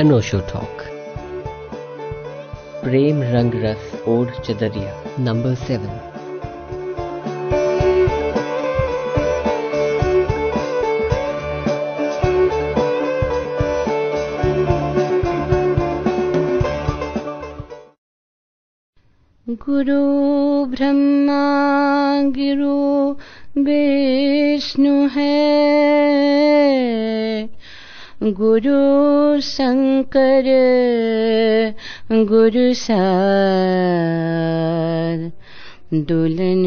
अनोशो talk प्रेम रंग रस ओढ़ चदरिया नंबर सेवन गुरु ब्रह्मा गिरु विष्णु है गुरु शंकर गुरु सार। दुलन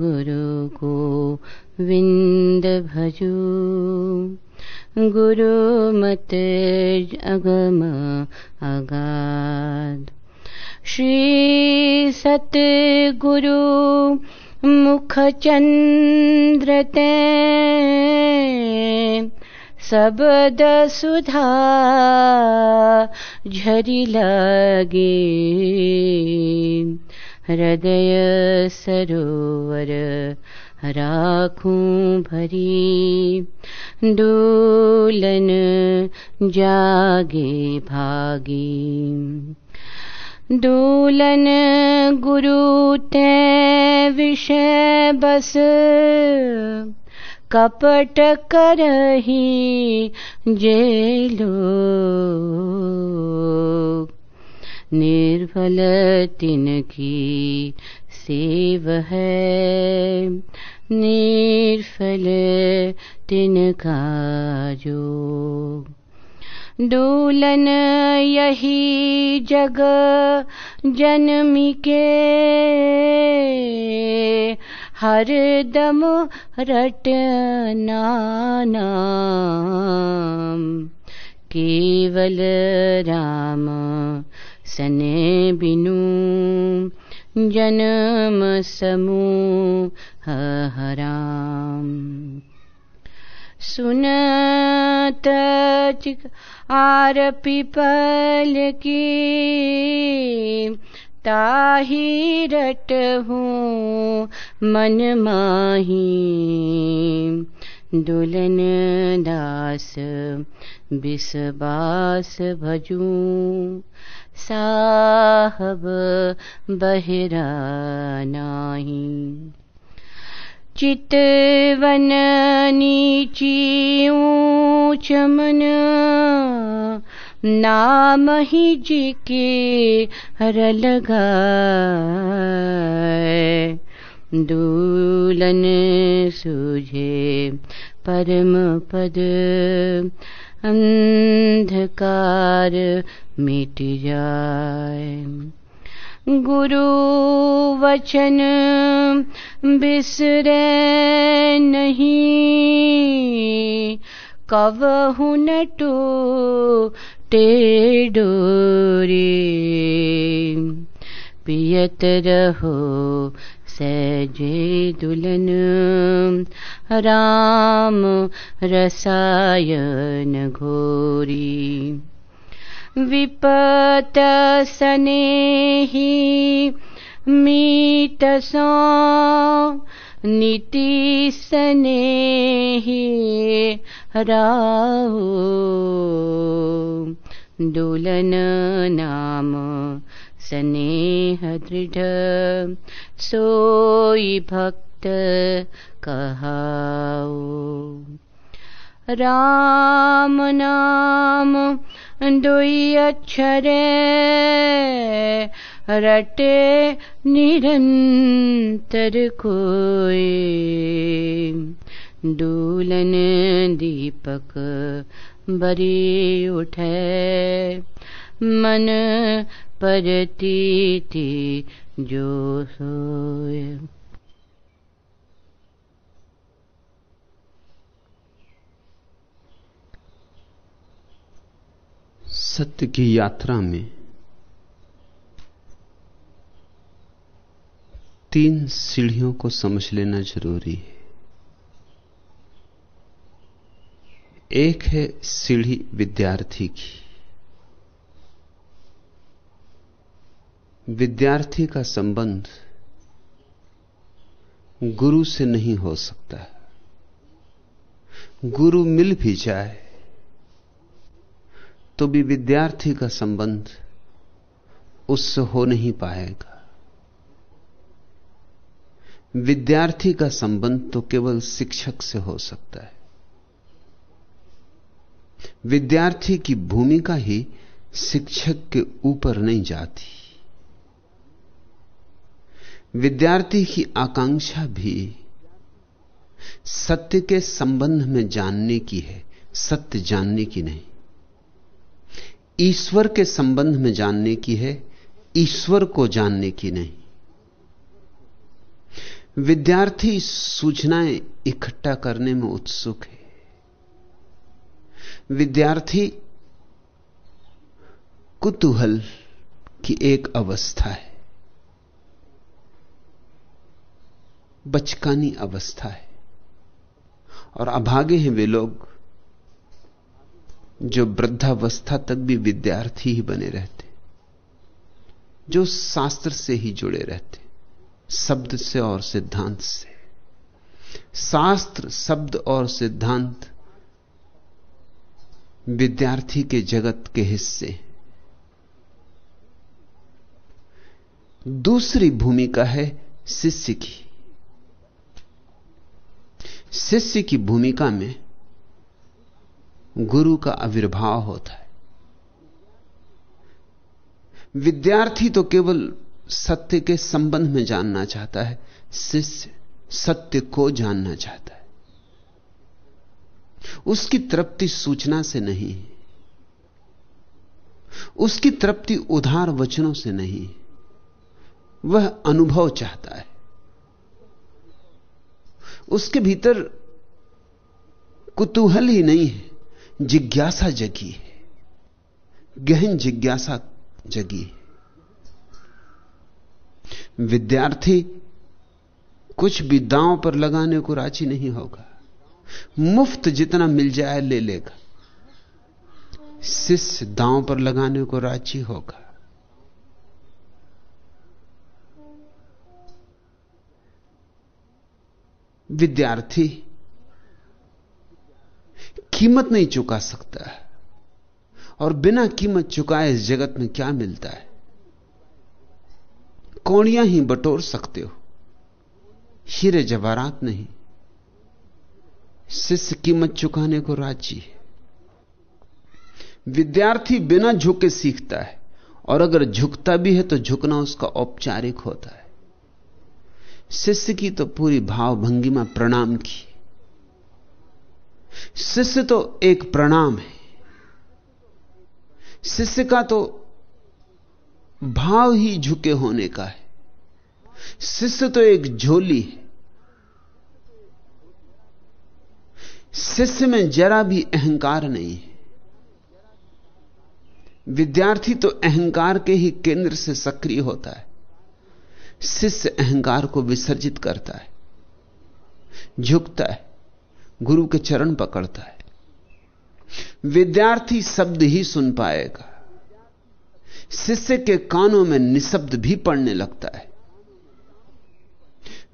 गुरु को विंद भजू। गुरु मत अगम अगाध श्री सतगुरु मुख चंद्र ते सबद सुधा झरी लगे। हृदय सरोवर राखूं भरी। दोलन जागे भागी। दोलन गुरु ते विषय बस। कपट करही जे लो निर्भल तिनकी सेव है। निर्फल तिनका जो दूलन यही जग जन्मी के। हर दम रटना नाम केवल राम सने बिनु, जन्म समूह हराम सुनत आर पिपल की ताही रट हूँ, मन माही। दुलन दास, बिसबास भजू। साहब बहरा नाही। चितवन नीची ऊंच मन नाम ही जी के हर लगाए दूलन सूझे परम पद। अंधकार मिट जाए। गुरु वचन बिसरे नहीं। कवहु नटो टेडोरे पियत रहो सजे दुलन राम रसायन घोरी विपत सनेही मीत नीति दुलन नाम स्नेह दृढ़ सोई भक्त कहाओ राम नाम दुई अक्षरे रटे निरंतर कोई। दूलन दीपक बरी उठे मन परती जो सोए। सत्य की यात्रा में तीन सीढ़ियों को समझ लेना ज़रूरी है। एक है सीढ़ी विद्यार्थी की। विद्यार्थी का संबंध गुरु से नहीं हो सकता। गुरु मिल भी जाए तो भी विद्यार्थी का संबंध उससे हो नहीं पाएगा। विद्यार्थी का संबंध तो केवल शिक्षक से हो सकता है। विद्यार्थी की भूमिका ही शिक्षक के ऊपर नहीं जाती। विद्यार्थी की आकांक्षा भी सत्य के संबंध में जानने की है, सत्य जानने की नहीं। ईश्वर के संबंध में जानने की है, ईश्वर को जानने की नहीं। विद्यार्थी सूचनाएँ इकट्ठा करने में उत्सुक है। विद्यार्थी कुतूहल की एक अवस्था है। बचकानी अवस्था है। और अभागे हैं वे लोग जो वृद्धावस्था तक भी विद्यार्थी ही बने रहते, जो शास्त्र से ही जुड़े रहते, शब्द से और सिद्धांत से। शास्त्र, शब्द और सिद्धांत विद्यार्थी के जगत के हिस्से। दूसरी भूमिका है शिष्य की। शिष्य की भूमिका में गुरु का आविर्भाव होता है। विद्यार्थी तो केवल सत्य के संबंध में जानना चाहता है, शिष्य सत्य को जानना चाहता है। उसकी तृप्ति सूचना से नहीं उसकी तृप्ति उधार वचनों से नहीं वह अनुभव चाहता है। उसके भीतर कुतूहल ही नहीं है। जिज्ञासा जगी है। गहन जिज्ञासा जगी विद्यार्थी कुछ भी दांव पर लगाने को राज़ी नहीं होगा। मुफ़्त जितना मिल जाए ले लेगा। शिष्य दांव पर लगाने को राज़ी होगा। विद्यार्थी कीमत नहीं चुका सकता और बिना कीमत चुकाए इस जगत में क्या मिलता है? कौड़ियाँ ही बटोर सकते हो। हीरे जवारात नहीं। शिष्य कीमत चुकाने को राज़ी है। विद्यार्थी बिना झुके सीखता है। और अगर झुकता भी है तो झुकना उसका औपचारिक होता है। शिष्य की तो पूरी भाव भंगिमा प्रणाम की। शिष्य तो एक प्रणाम है। शिष्य का तो भाव ही झुके होने का है। शिष्य तो एक झोली है। शिष्य में जरा भी अहंकार नहीं है। विद्यार्थी तो अहंकार के ही केंद्र से सक्रिय होता है। शिष्य अहंकार को विसर्जित करता है, झुकता है। गुरु के चरण पकड़ता है। विद्यार्थी शब्द ही सुन पाएगा। शिष्य के कानों में निशब्द भी पड़ने लगता है।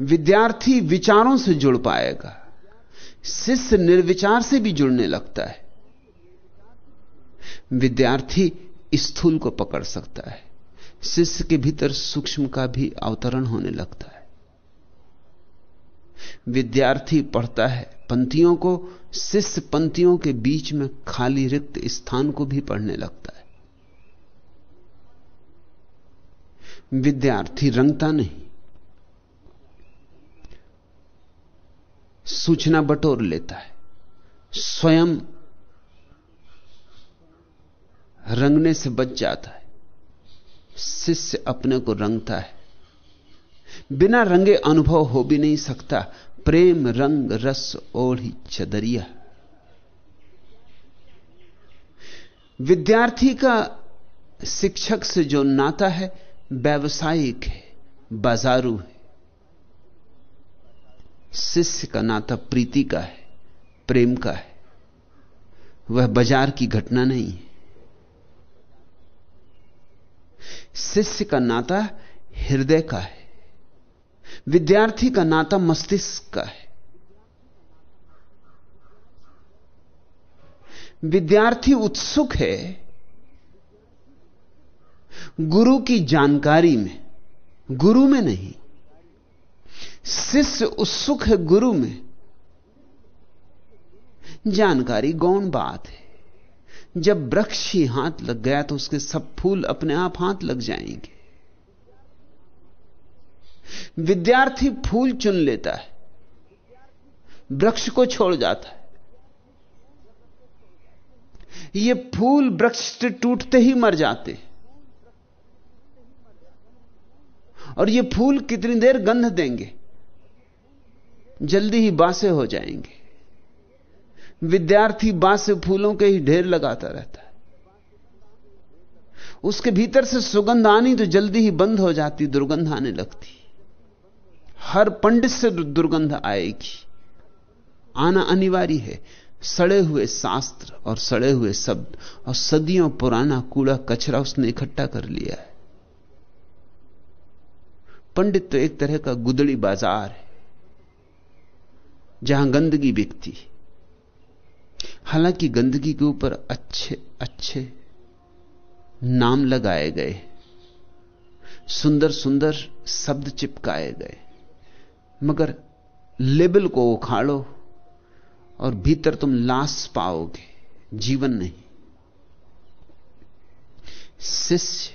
विद्यार्थी विचारों से जुड़ पाएगा। शिष्य निर्विचार से भी जुड़ने लगता है। विद्यार्थी स्थूल को पकड़ सकता है। शिष्य के भीतर सूक्ष्म का भी अवतरण होने लगता है। विद्यार्थी पढ़ता है। पंक्तियों को, शिष्य पंक्तियों के बीच में खाली रिक्त स्थान को भी पढ़ने लगता है। विद्यार्थी रंगता नहीं। सूचना बटोर लेता है। स्वयं रंगने से बच जाता है। शिष्य अपने को रंगता है। बिना रंगे अनुभव हो भी नहीं सकता। प्रेम रंग रस ओढ़ी चदरिया। विद्यार्थी का शिक्षक से जो नाता है, व्यावसायिक है, बाजारू है। शिष्य का नाता प्रीति का है, प्रेम का है। वह बाज़ार की घटना नहीं है। शिष्य का नाता हृदय का है। विद्यार्थी का नाता मस्तिष्क का है। विद्यार्थी उत्सुक है गुरु की जानकारी में, गुरु में नहीं। शिष्य उत्सुक है गुरु में। जानकारी गौण बात है। जब वृक्ष ही हाथ लग गया तो उसके सब फूल अपने आप हाथ लग जाएँगे। विद्यार्थी फूल चुन लेता है। वृक्ष को छोड़ जाता है। ये फूल वृक्ष से टूटते ही मर जाते और ये फूल कितनी देर गंध देंगे? जल्दी ही बासे हो जाएँगे। विद्यार्थी बासे फूलों के ही ढेर लगाता रहता है। उसके भीतर से सुगंध आनी तो जल्दी ही बंद हो जाती, दुर्गंध आने लगती। हर पंडित से दुर्गंध आएगी। आना अनिवार्य है। सड़े हुए शास्त्र और सड़े हुए शब्द और सदियों पुराना कूड़ा कचरा उसने इकट्ठा कर लिया है। पंडित तो एक तरह का गुदड़ी बाज़ार है, जहाँ गंदगी बिकती हालाँकि गंदगी के ऊपर अच्छे अच्छे नाम लगाए गए सुंदर सुंदर शब्द चिपकाए गए मगर लेबल को उखाड़ो और भीतर तुम लाश पाओगे, जीवन नहीं। शिष्य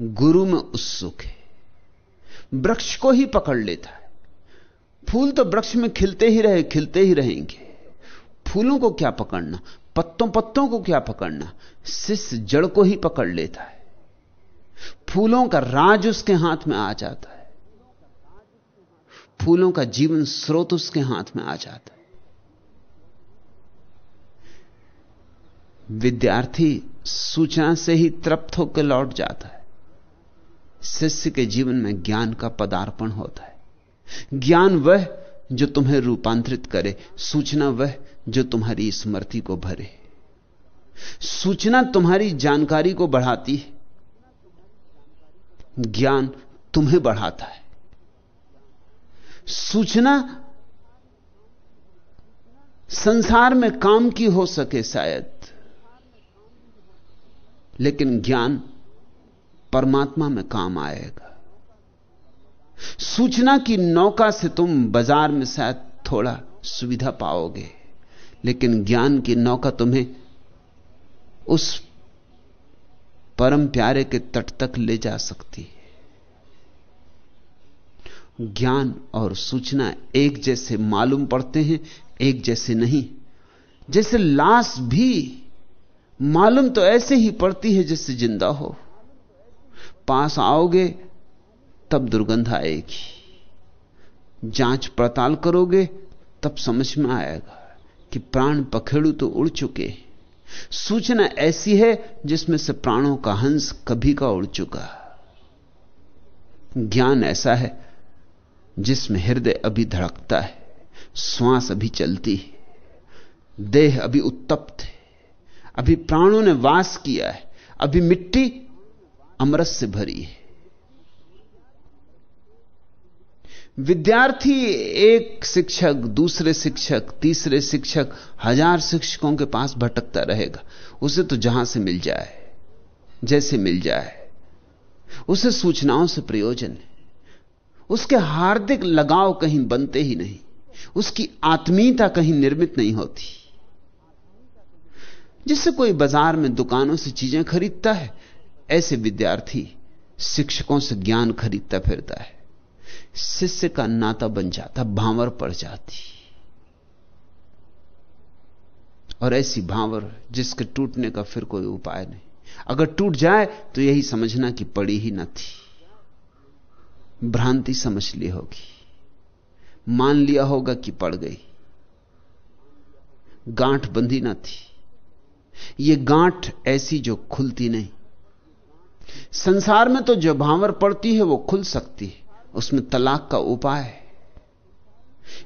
गुरु में उत्सुक है। वृक्ष को ही पकड़ लेता है। फूल तो वृक्ष में खिलते ही रहे, खिलते ही रहेंगे। फूलों को क्या पकड़ना, पत्तों पत्तों को क्या पकड़ना, शिष्य जड़ को ही पकड़ लेता है। फूलों का राज उसके हाथ में आ जाता है। फूलों का जीवन स्रोत उसके हाथ में आ जाता। है विद्यार्थी सूचना से ही तृप्त होकर लौट जाता है। शिष्य के जीवन में ज्ञान का पदार्पण होता है। ज्ञान वह जो तुम्हें रूपांतरित करे, सूचना वह जो तुम्हारी स्मृति को भरे। सूचना तुम्हारी जानकारी को बढ़ाती है। ज्ञान तुम्हें बढ़ाता है। सूचना संसार में काम की हो सके शायद, लेकिन ज्ञान परमात्मा में काम आएगा। सूचना की नौका से तुम बाज़ार में शायद थोड़ा सुविधा पाओगे, लेकिन ज्ञान की नौका तुम्हें उस परम प्यारे के तट तक ले जा सकती ज्ञान और सूचना एक जैसे मालूम पड़ते हैं, एक जैसे नहीं। जैसे लाश भी मालूम तो ऐसे ही पड़ती है जैसे ज़िंदा हो। पास आओगे, तब दुर्गंध आएगी। जाँच पड़ताल करोगे, तब समझ में आएगा कि प्राण पखेड़ू तो उड़ चुके सूचना ऐसी है जिसमें से प्राणों का हंस कभी का उड़ चुका। ज्ञान ऐसा है जिसमें हृदय अभी धड़कता है, श्वास अभी चलती है, देह अभी उत्तप्त है, अभी प्राणों ने वास किया है, अभी मिट्टी अमृत से भरी है। विद्यार्थी एक शिक्षक, दूसरे शिक्षक, तीसरे शिक्षक, हज़ार शिक्षकों के पास भटकता रहेगा। उसे तो जहाँ से मिल जाए, जैसे मिल जाए, उसे सूचनाओं से प्रयोजन है। उसके हार्दिक लगाव कहीं बनते ही नहीं। उसकी आत्मीयता कहीं निर्मित नहीं होती। जिससे कोई बाज़ार में दुकानों से चीज़ें खरीदता है, ऐसे विद्यार्थी शिक्षकों से ज्ञान खरीदता फिरता है। शिष्य का नाता बन जाता, भांवर पड़ जाती। और ऐसी भांवर जिसके टूटने का फिर कोई उपाय नहीं। अगर टूट जाए तो यही समझना कि पड़ी ही न थी। भ्रांति समझ ली होगी। मान लिया होगा कि पड़ गई। गांठ बंधी ना थी। यह गांठ ऐसी जो खुलती नहीं। संसार में तो जो भावर पड़ती है, वो खुल सकती है। उसमें तलाक का उपाय है।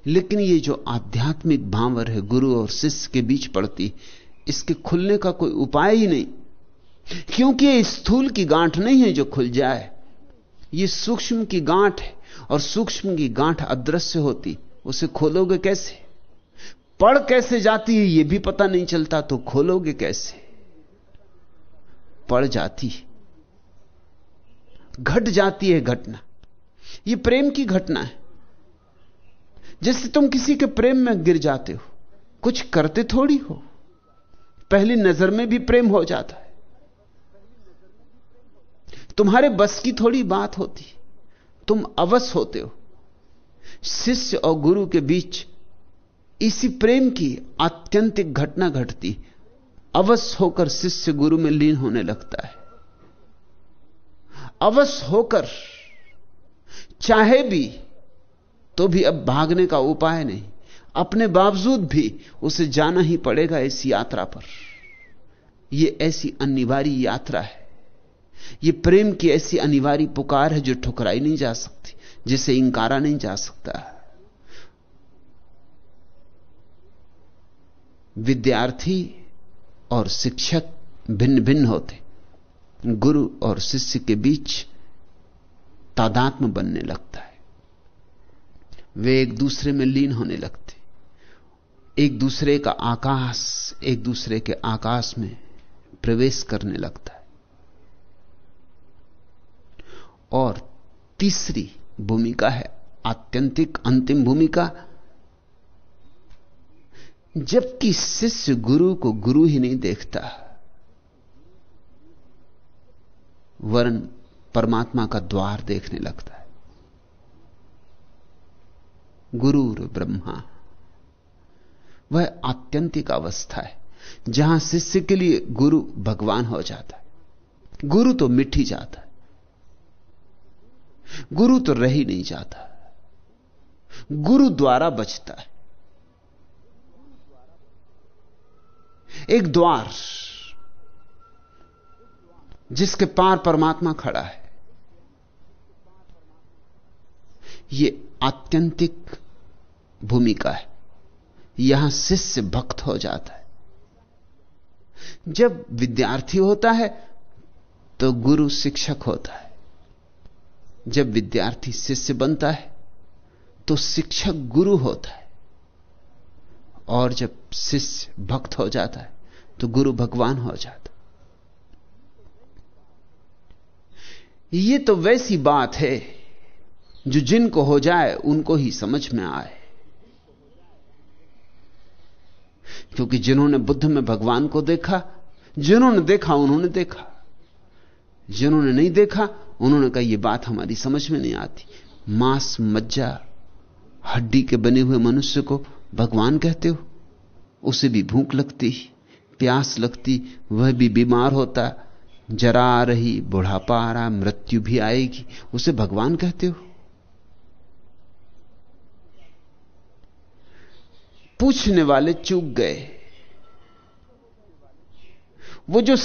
लेकिन ये जो आध्यात्मिक भावर है, गुरु और शिष्य के बीच पड़ती, इसके खुलने का कोई उपाय ही नहीं। क्योंकि ये स्थूल की गांठ नहीं है जो खुल जाए। ये सूक्ष्म की गांठ है और सूक्ष्म की गांठ अदृश्य होती, उसे खोलोगे कैसे? पड़ कैसे जाती है यह भी पता नहीं चलता तो खोलोगे कैसे? पड़ जाती घट जाती है घटना। यह प्रेम की घटना है। जैसे तुम किसी के प्रेम में गिर जाते हो, कुछ करते थोड़ी हो, पहली नज़र में भी प्रेम हो जाता है। तुम्हारे बस की थोड़ी बात होती। तुम अवश्य होते हो। शिष्य और गुरु के बीच इसी प्रेम की आत्यंतिक घटना घटती। अवश्य होकर शिष्य गुरु में लीन होने लगता है। अवश्य होकर चाहे भी तो भी अब भागने का उपाय नहीं। अपने बावजूद भी उसे जाना ही पड़ेगा इस यात्रा पर। यह ऐसी अनिवार्य यात्रा है। यह प्रेम की ऐसी अनिवार्य पुकार है जो ठुकराई नहीं जा सकती, जिसे इंकारा नहीं जा सकता। विद्यार्थी और शिक्षक भिन्न भिन्न होते। गुरु और शिष्य के बीच तादात्म बनने लगता है। वे एक दूसरे में लीन होने लगते। एक दूसरे का आकाश, एक दूसरे के आकाश में प्रवेश करने लगता है। और तीसरी भूमिका है, आत्यंतिक अंतिम भूमिका। जबकि शिष्य गुरु को गुरु ही नहीं देखता, वरन परमात्मा का द्वार देखने लगता है। गुरुर ब्रह्मा, वह आत्यंतिक अवस्था है, जहाँ शिष्य के लिए गुरु भगवान हो जाता है। गुरु तो ही जाता है। गुरु तो रह ही नहीं जाता। गुरु द्वारा बचता है। एक द्वार जिसके पार परमात्मा खड़ा है यह आत्यंतिक भूमिका है। यहाँ शिष्य भक्त हो जाता है। जब विद्यार्थी होता है तो गुरु शिक्षक होता है। जब विद्यार्थी शिष्य बनता है तो शिक्षक गुरु होता है। और जब शिष्य भक्त हो जाता है तो गुरु भगवान हो जाता ये तो वैसी बात है, जो जिनको हो जाए, उनको ही समझ में आए। क्योंकि जिन्होंने बुद्ध में भगवान को देखा, जिन्होंने देखा, उन्होंने देखा। जिन्होंने नहीं देखा उन्होंने कहा यह बात हमारी समझ में नहीं आती। मांस मज्जा, हड्डी के बने हुए मनुष्य को भगवान कहते हो। उसे भी भूख लगती, प्यास लगती, वह भी बीमार होता। जरा आ रही, बुढ़ापा आ रहा, मृत्यु भी आएगी। उसे भगवान कहते हो। पूछने वाले चूक गए। वो जो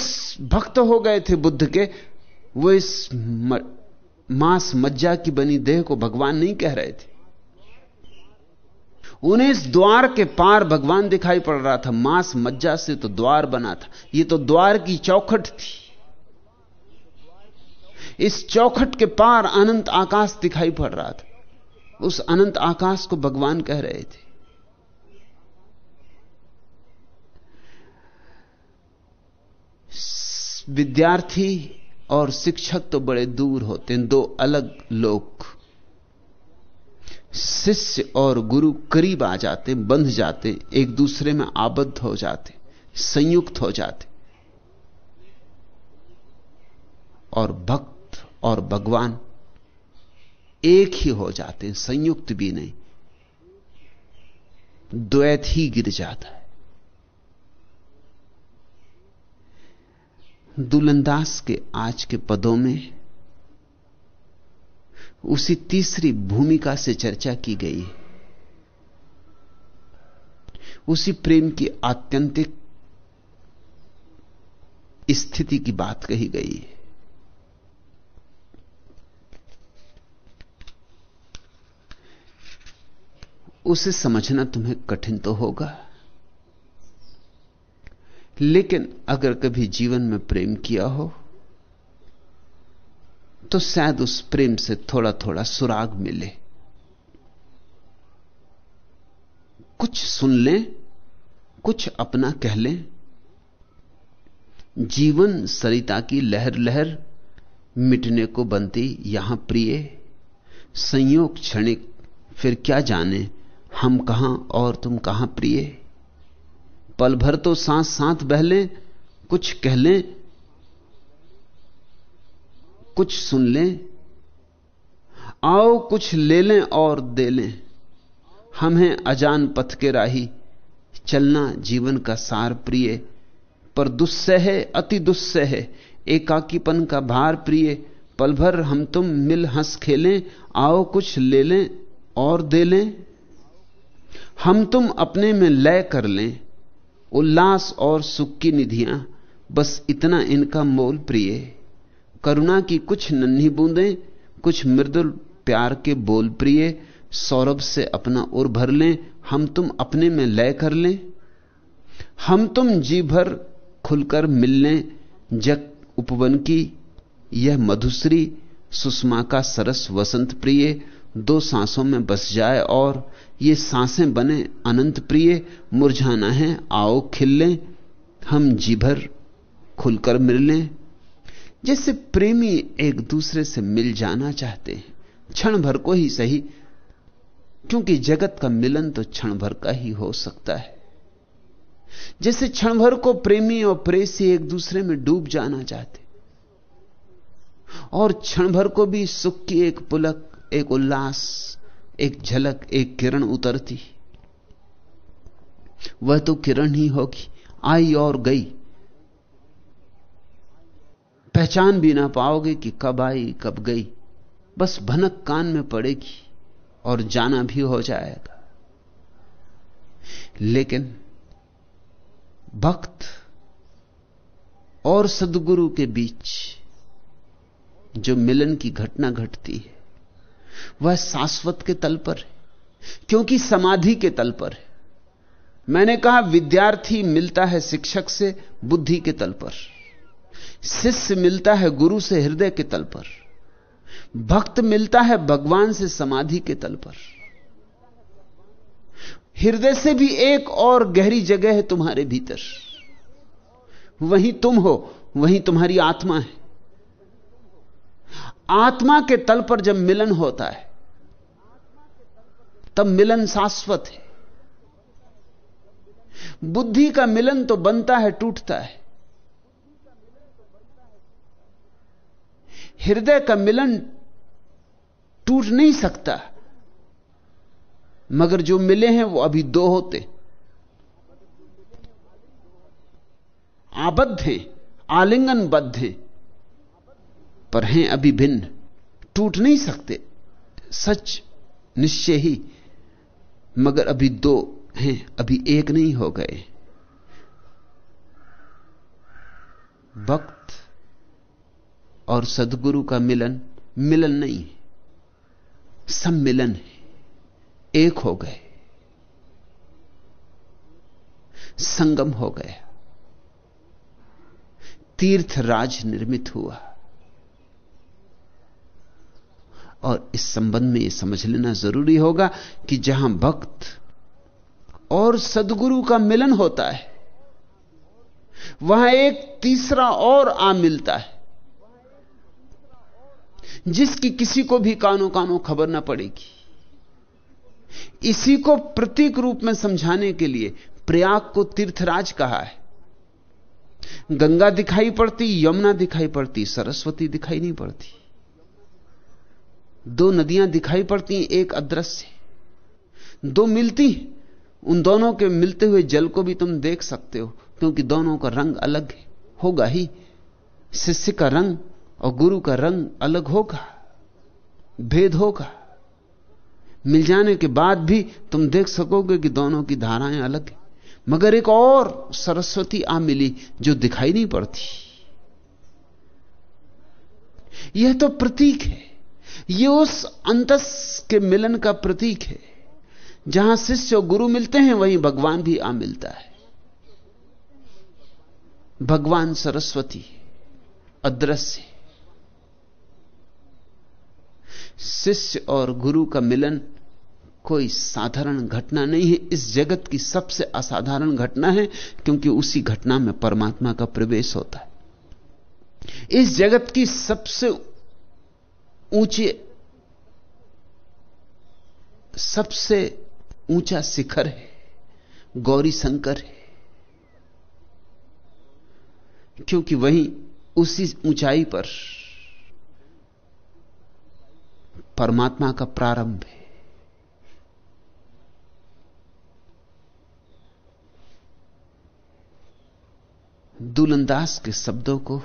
भक्त हो गए थे बुद्ध के वो इस मांस मज्जा की बनी देह को भगवान नहीं कह रहे थे। उन्हें इस द्वार के पार भगवान दिखाई पड़ रहा था। मांस मज्जा से तो द्वार बना था। ये तो द्वार की चौखट थी। इस चौखट के पार अनंत आकाश दिखाई पड़ रहा था। उस अनंत आकाश को भगवान कह रहे थे। विद्यार्थी और शिक्षक तो बड़े दूर होते हैं, दो अलग लोग शिष्य और गुरु करीब आ जाते बंध जाते एक दूसरे में आबद्ध हो जाते संयुक्त हो जाते और भक्त और भगवान एक ही हो जाते संयुक्त भी नहीं। द्वैत ही गिर जाता है। दुलंदास के आज के पदों में उसी तीसरी भूमिका से चर्चा की गई उसी प्रेम की आत्यंतिक स्थिति की बात कही गई उसे समझना तुम्हें कठिन तो होगा। लेकिन अगर कभी जीवन में प्रेम किया हो तो शायद उस प्रेम से थोड़ा थोड़ा सुराग मिले। कुछ सुन लें, कुछ अपना कह लें। जीवन सरिता की लहर लहर मिटने को बनती यहाँ प्रिय। संयोग क्षणिक, फिर क्या जाने, हम कहाँ और तुम कहाँ प्रिय? पल भर तो सांस साथ बहले कुछ कह लें, कुछ सुन लें। आओ कुछ ले लें और दे लें। हम हैं अजान पथ के राही चलना जीवन का सार प्रिय। पर दुस्सह है अति दुस्सह है एकाकीपन का भार प्रिय। पल भर हम तुम मिल हंस खेलें, आओ कुछ ले लें और दे लें। हम तुम अपने में लय कर लें। उल्लास और सुख की निधियाँ, बस इतना इनका मोल प्रिय करुणा की कुछ नन्ही बूंदें, कुछ मृदुल प्यार के बोल प्रिय। सौरभ से अपना उर भर लें, हम तुम अपने में लय कर लें। हम तुम जी भर खुलकर मिल लें, जग उपवन की। यह मधुश्री, सुषमा का सरस वसंत प्रिय। दो सांसों में बस जाए और ये साँसें बने अनंत प्रिय, मुरझाना है, आओ खिल लें, हम जी भर खुलकर मिल लें। जैसे प्रेमी एक दूसरे से मिल जाना चाहते हैं, क्षण भर को ही सही, क्योंकि जगत का मिलन तो क्षण भर का ही हो सकता है। जैसे क्षण भर को प्रेमी और प्रेसी एक दूसरे में डूब जाना चाहते, और क्षण भर को भी सुख की एक पुलक एक उल्लास, एक झलक, एक किरण उतरती। वह तो किरण ही होगी, आई और गई। पहचान भी ना पाओगे कि कब आई, कब गई। बस भनक कान में पड़ेगी और जाना भी हो जाएगा। लेकिन भक्त और सदगुरु के बीच जो मिलन की घटना घटती है वह शाश्वत के तल पर है, क्योंकि समाधि के तल पर है। मैंने कहा, विद्यार्थी मिलता है शिक्षक से, बुद्धि के तल पर। शिष्य मिलता है गुरु से, हृदय के तल पर। भक्त मिलता है भगवान से, समाधि के तल पर। हृदय से भी एक और गहरी जगह है तुम्हारे भीतर। वहीं तुम हो, वहीं तुम्हारी आत्मा है। आत्मा के तल पर जब मिलन होता है, तब मिलन शाश्वत है। बुद्धि का मिलन तो बनता है, टूटता है। हृदय का मिलन टूट नहीं सकता, मगर जो मिले हैं वो अभी दो होते। आबद्ध हैं, आलिंगनबद्ध हैं। पर हैं, अभी भिन्न। टूट नहीं सकते। सच, निश्चय ही। मगर अभी दो हैं, अभी एक नहीं हो गए। भक्त और सदगुरु का मिलन मिलन नहीं। सम्मिलन है। एक हो गए। संगम हो गया। तीर्थ राज निर्मित हुआ। और इस संबंध में यह समझ लेना ज़रूरी होगा कि जहाँ भक्त और सदगुरु का मिलन होता है, वहाँ एक तीसरा और आ मिलता है, जिसकी किसी को भी कानो कानों खबर ना पड़ेगी। इसी को प्रतीक रूप में समझाने के लिए प्रयाग को तीर्थराज कहा है। गंगा दिखाई पड़ती, यमुना दिखाई पड़ती, सरस्वती दिखाई नहीं पड़ती। दो नदियाँ दिखाई पड़ती हैं, एक अदृश्य दो मिलती उन दोनों के मिलते हुए जल को भी तुम देख सकते हो, क्योंकि दोनों का रंग अलग है, होगा ही। शिष्य का रंग और गुरु का रंग अलग होगा, भेद होगा। मिल जाने के बाद भी तुम देख सकोगे कि दोनों की धाराएँ अलग हैं। मगर एक और सरस्वती आ मिली जो दिखाई नहीं पड़ती। यह तो प्रतीक है। यह उस अंतस के मिलन का प्रतीक है। जहाँ शिष्य और गुरु मिलते हैं, वहीं भगवान भी आ मिलता है। भगवान सरस्वती अदृश्य शिष्य और गुरु का मिलन कोई साधारण घटना नहीं है। इस जगत की सबसे असाधारण घटना है, क्योंकि उसी घटना में परमात्मा का प्रवेश होता है। इस जगत की सबसे ऊँचे, सबसे ऊँचा शिखर है, गौरी शंकर है। क्योंकि वहीं उसी ऊंचाई पर परमात्मा का प्रारंभ है। दुलंदास के शब्दों को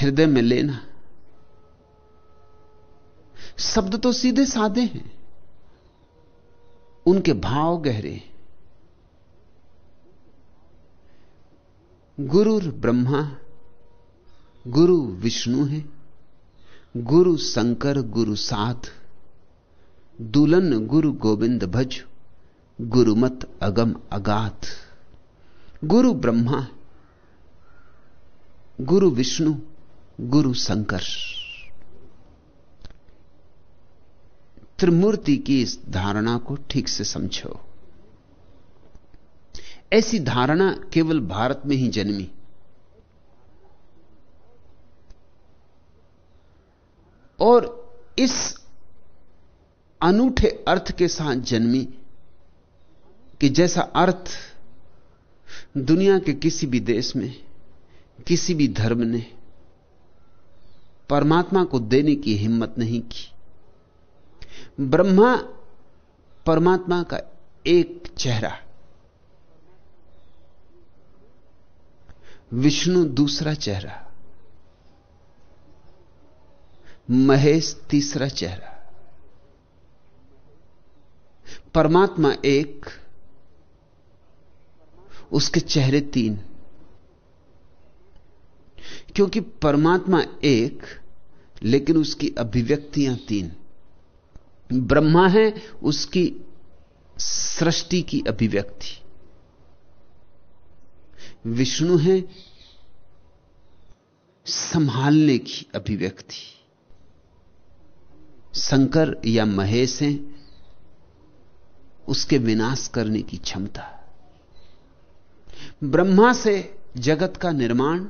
हृदय में लेना। शब्द तो सीधे सादे हैं। उनके भाव गहरे गुरु ब्रह्मा, गुरु विष्णु है। गुरु शंकर, गुरु साध दुलन गुरु गोविंद भज गुरुमत अगम अगाध। गुरु ब्रह्मा, गुरु विष्णु गुरु शंकर। त्रिमूर्ति की इस धारणा को ठीक से समझो। ऐसी धारणा केवल भारत में ही जन्मी। और इस अनूठे अर्थ के साथ जन्मी कि जैसा अर्थ दुनिया के किसी भी देश में, किसी भी धर्म ने परमात्मा को देने की हिम्मत नहीं की। ब्रह्मा परमात्मा का एक चेहरा। विष्णु दूसरा चेहरा। महेश तीसरा चेहरा। परमात्मा एक, उसके चेहरे तीन। क्योंकि परमात्मा एक, लेकिन उसकी अभिव्यक्तियाँ तीन। ब्रह्मा है, उसकी सृष्टि की अभिव्यक्ति। विष्णु है, संभालने की अभिव्यक्ति। शंकर या महेश है, उसके विनाश करने की क्षमता। ब्रह्मा से जगत का निर्माण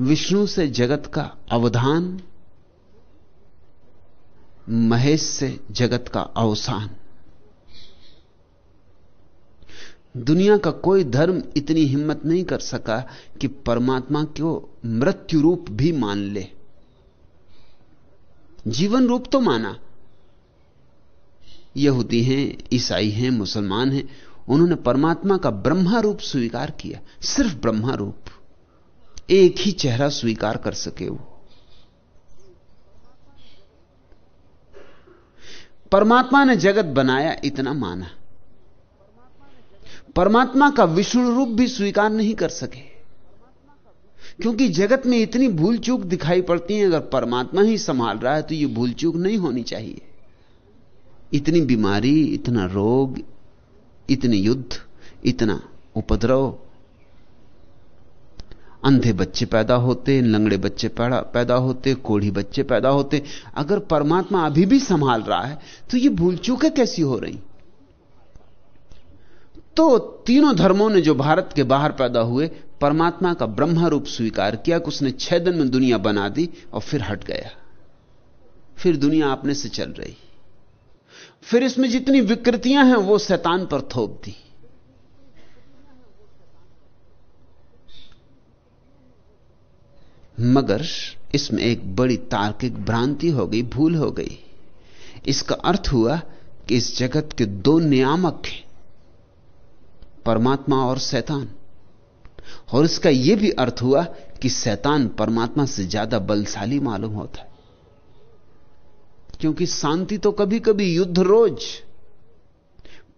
विष्णु से जगत का अवधान, महेश से जगत का अवसान। दुनिया का कोई धर्म इतनी हिम्मत नहीं कर सका कि परमात्मा को मृत्यु रूप भी मान ले। जीवन रूप तो माना। यहूदी हैं, ईसाई हैं, मुसलमान हैं, उन्होंने परमात्मा का ब्रह्मा रूप स्वीकार किया, सिर्फ़ ब्रह्मा रूप। एक ही चेहरा स्वीकार कर सके वो। परमात्मा ने जगत बनाया, इतना माना। परमात्मा का विष्णु रूप भी स्वीकार नहीं कर सके। क्योंकि जगत में इतनी भूल चूक दिखाई पड़ती है, अगर परमात्मा ही संभाल रहा है तो यह भूल चूक नहीं होनी चाहिए। इतनी बीमारी, इतना रोग, इतने युद्ध, इतना उपद्रव अंधे बच्चे पैदा होते, लंगड़े बच्चे पैदा होते, कोढ़ी बच्चे पैदा होते। अगर परमात्मा अभी भी संभाल रहा है तो ये भूल चूके कैसी हो रही? तो तीनों धर्मों ने जो भारत के बाहर पैदा हुए, परमात्मा का ब्रह्मा रूप स्वीकार किया कि उसने छह दिन में दुनिया बना दी और फिर हट गया। फिर दुनिया अपने से चल रही। फिर इसमें जितनी विकृतियाँ हैं, वो शैतान पर थोप दी। मगर इसमें एक बड़ी तार्किक भ्रांति हो गई, भूल हो गई। इसका अर्थ हुआ कि इस जगत के दो नियामक हैं, परमात्मा और शैतान। और इसका यह भी अर्थ हुआ कि शैतान परमात्मा से ज़्यादा बलशाली मालूम होता है। क्योंकि शांति तो कभी कभी युद्ध रोज,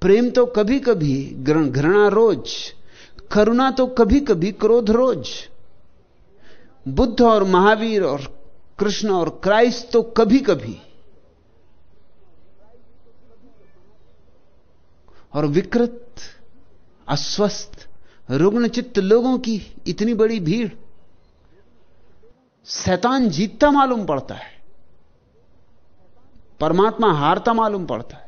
प्रेम तो कभी कभी घृणा रोज, करुणा तो कभी कभी क्रोध रोज बुद्ध और महावीर और कृष्ण और क्राइस्ट तो कभी कभी और विकृत, अस्वस्थ रुग्ण चित्त लोगों की इतनी बड़ी भीड़, शैतान जीतता मालूम पड़ता है। परमात्मा हारता मालूम पड़ता है।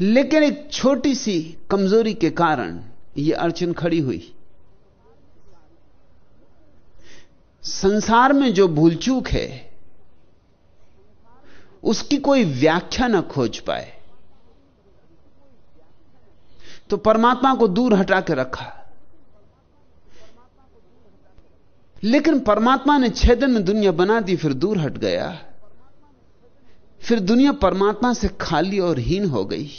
लेकिन एक छोटी सी कमज़ोरी के कारण यह अड़चन खड़ी हुई। संसार में जो भूल चूक है, उसकी कोई व्याख्या न खोज पाए। तो परमात्मा को दूर हटा के रखा। लेकिन परमात्मा ने छह दिन में दुनिया बना दी, फिर दूर हट गया। फिर दुनिया परमात्मा से खाली और हीन हो गई।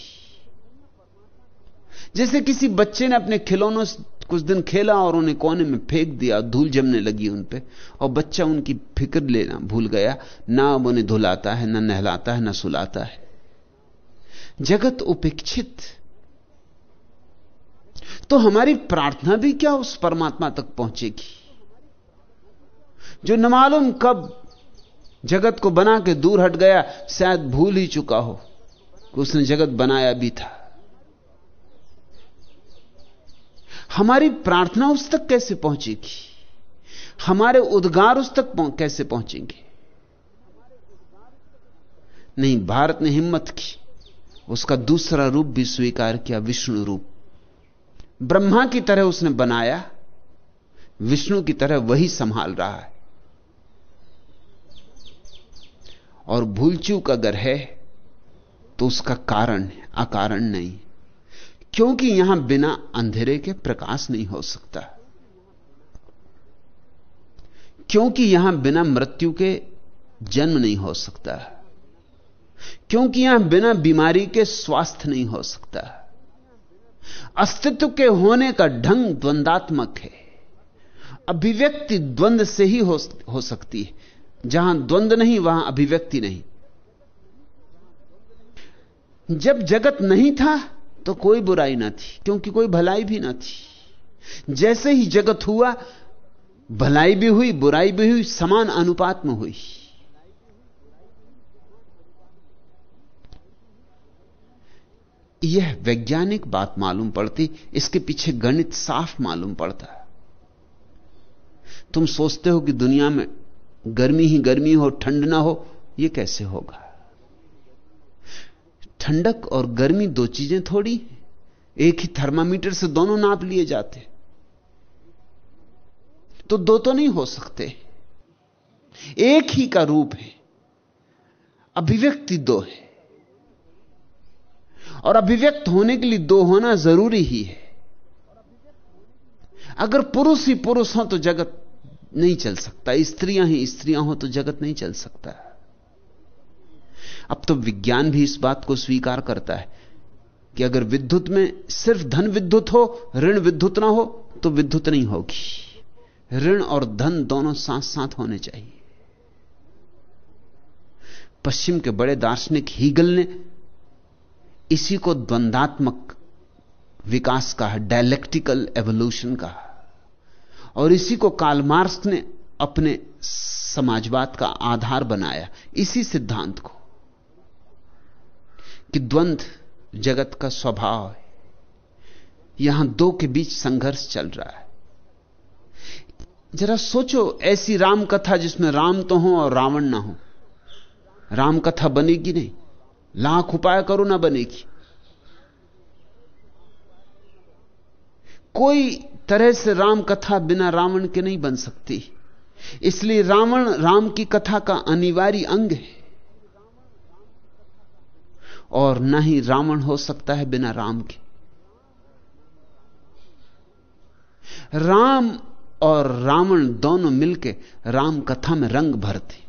जैसे किसी बच्चे ने अपने खिलौनों से कुछ दिन खेला और उन्हें कोने में फेंक दिया, धूल जमने लगी उन पे, और बच्चा उनकी फ़िक्र लेना भूल गया, ना अब उन्हें धुलाता है, ना नहलाता है, ना सुलाता है। जगत उपेक्षित। तो हमारी प्रार्थना भी क्या उस परमात्मा तक पहुंचेगी? जो न मालूम कब जगत को बना के दूर हट गया, शायद भूल ही चुका हो कि उसने जगत बनाया भी था। हमारी प्रार्थना उस तक कैसे पहुंचेगी? हमारे उद्गार उस तक कैसे पहुँचेंगे? नहीं, भारत ने हिम्मत की। उसका दूसरा रूप भी स्वीकार किया, विष्णु रूप। ब्रह्मा की तरह उसने बनाया, विष्णु की तरह वही संभाल रहा है। और भूल चूक अगर है तो उसका कारण अकारण नहीं। क्योंकि यहाँ बिना अंधेरे के प्रकाश नहीं हो सकता। क्योंकि यहाँ बिना मृत्यु के जन्म नहीं हो सकता। क्योंकि यहाँ बिना बीमारी के स्वास्थ्य नहीं हो सकता। अस्तित्व के होने का ढंग द्वंदात्मक है। अभिव्यक्ति द्वंद से ही हो, हो सकती है। जहाँ द्वंद नहीं, वहाँ अभिव्यक्ति नहीं। जब जगत नहीं था तो कोई बुराई ना थी, क्योंकि कोई भलाई भी ना थी। जैसे ही जगत हुआ, भलाई भी हुई, बुराई भी हुई, समान अनुपात में हुई। यह वैज्ञानिक बात मालूम पड़ती, इसके पीछे गणित साफ़ मालूम पड़ता। तुम सोचते हो कि दुनिया में गर्मी ही गर्मी हो, ठंड ना हो यह कैसे होगा? ठंडक और गर्मी दो चीज़ें थोड़ी एक ही थर्मामीटर से दोनों नाप लिए जाते। तो दो तो नहीं हो सकते। एक ही का रूप है। अभिव्यक्ति दो है। और अभिव्यक्त होने के लिए दो होना ज़रूरी ही है। अगर पुरुष ही पुरुष हो तो जगत नहीं चल सकता। स्त्रियाँ ही, स्त्रियाँ हो तो जगत नहीं चल सकता। अब तो विज्ञान भी इस बात को स्वीकार करता है कि अगर विद्युत में सिर्फ़ धन विद्युत हो, ऋण विद्युत ना हो तो विद्युत नहीं होगी। ऋण और धन दोनों साथ साथ होने चाहिए। पश्चिम के बड़े दार्शनिक हीगल ने इसी को द्वंदात्मक विकास कहा, डायलेक्टिकल एवोल्यूशन कहा। और इसी को कार्ल मार्क्स ने अपने समाजवाद का आधार बनाया, इसी सिद्धांत को, कि द्वंद जगत का स्वभाव है। यहाँ दो के बीच संघर्ष चल रहा है। जरा सोचो, ऐसी राम कथा जिसमें राम तो हो और रावण ना हो। राम कथा बनेगी नहीं। लाख उपाय करो ना बनेगी। कोई तरह से राम कथा बिना रावण के नहीं बन सकती। इसलिए रावण राम की कथा का अनिवार्य अंग है। और न ही रावण हो सकता है बिना राम के। राम और रावण दोनों मिलकर राम कथा में रंग भरते।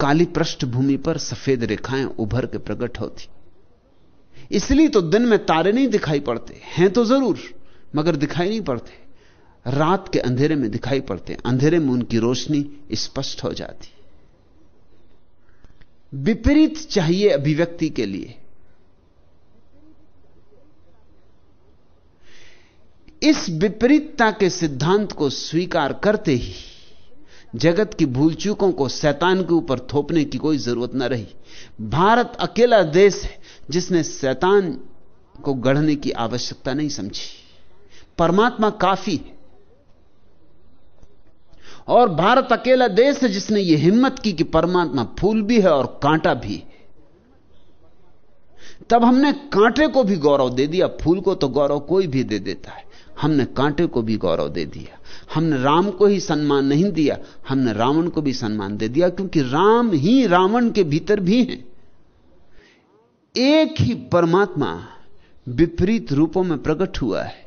काली पृष्ठभूमि पर सफ़ेद रेखाएँ उभर के प्रकट होती। इसलिए तो दिन में तारे नहीं दिखाई पड़ते, हैं तो ज़रूर, मगर दिखाई नहीं पड़ते। रात के अंधेरे में दिखाई पड़ते, अंधेरे में उनकी रोशनी स्पष्ट हो जाती। विपरीत चाहिए अभिव्यक्ति के लिए। इस विपरीतता के सिद्धांत को स्वीकार करते ही, जगत की भूल चूकों को शैतान के ऊपर थोपने की कोई ज़रूरत न रही। भारत अकेला देश है जिसने शैतान को गढ़ने की आवश्यकता नहीं समझी। परमात्मा काफ़ी है। और भारत अकेला देश है जिसने यह हिम्मत की कि परमात्मा फूल भी है और कांटा भी तब हमने कांटे को भी गौरव दे दिया, फूल को तो गौरव कोई भी दे देता है। हमने कांटे को भी गौरव दे दिया। हमने राम को ही सम्मान नहीं दिया, हमने रावण को भी सम्मान दे दिया, क्योंकि राम ही रावण के भीतर भी हैं। एक ही परमात्मा विपरीत रूपों में प्रकट हुआ है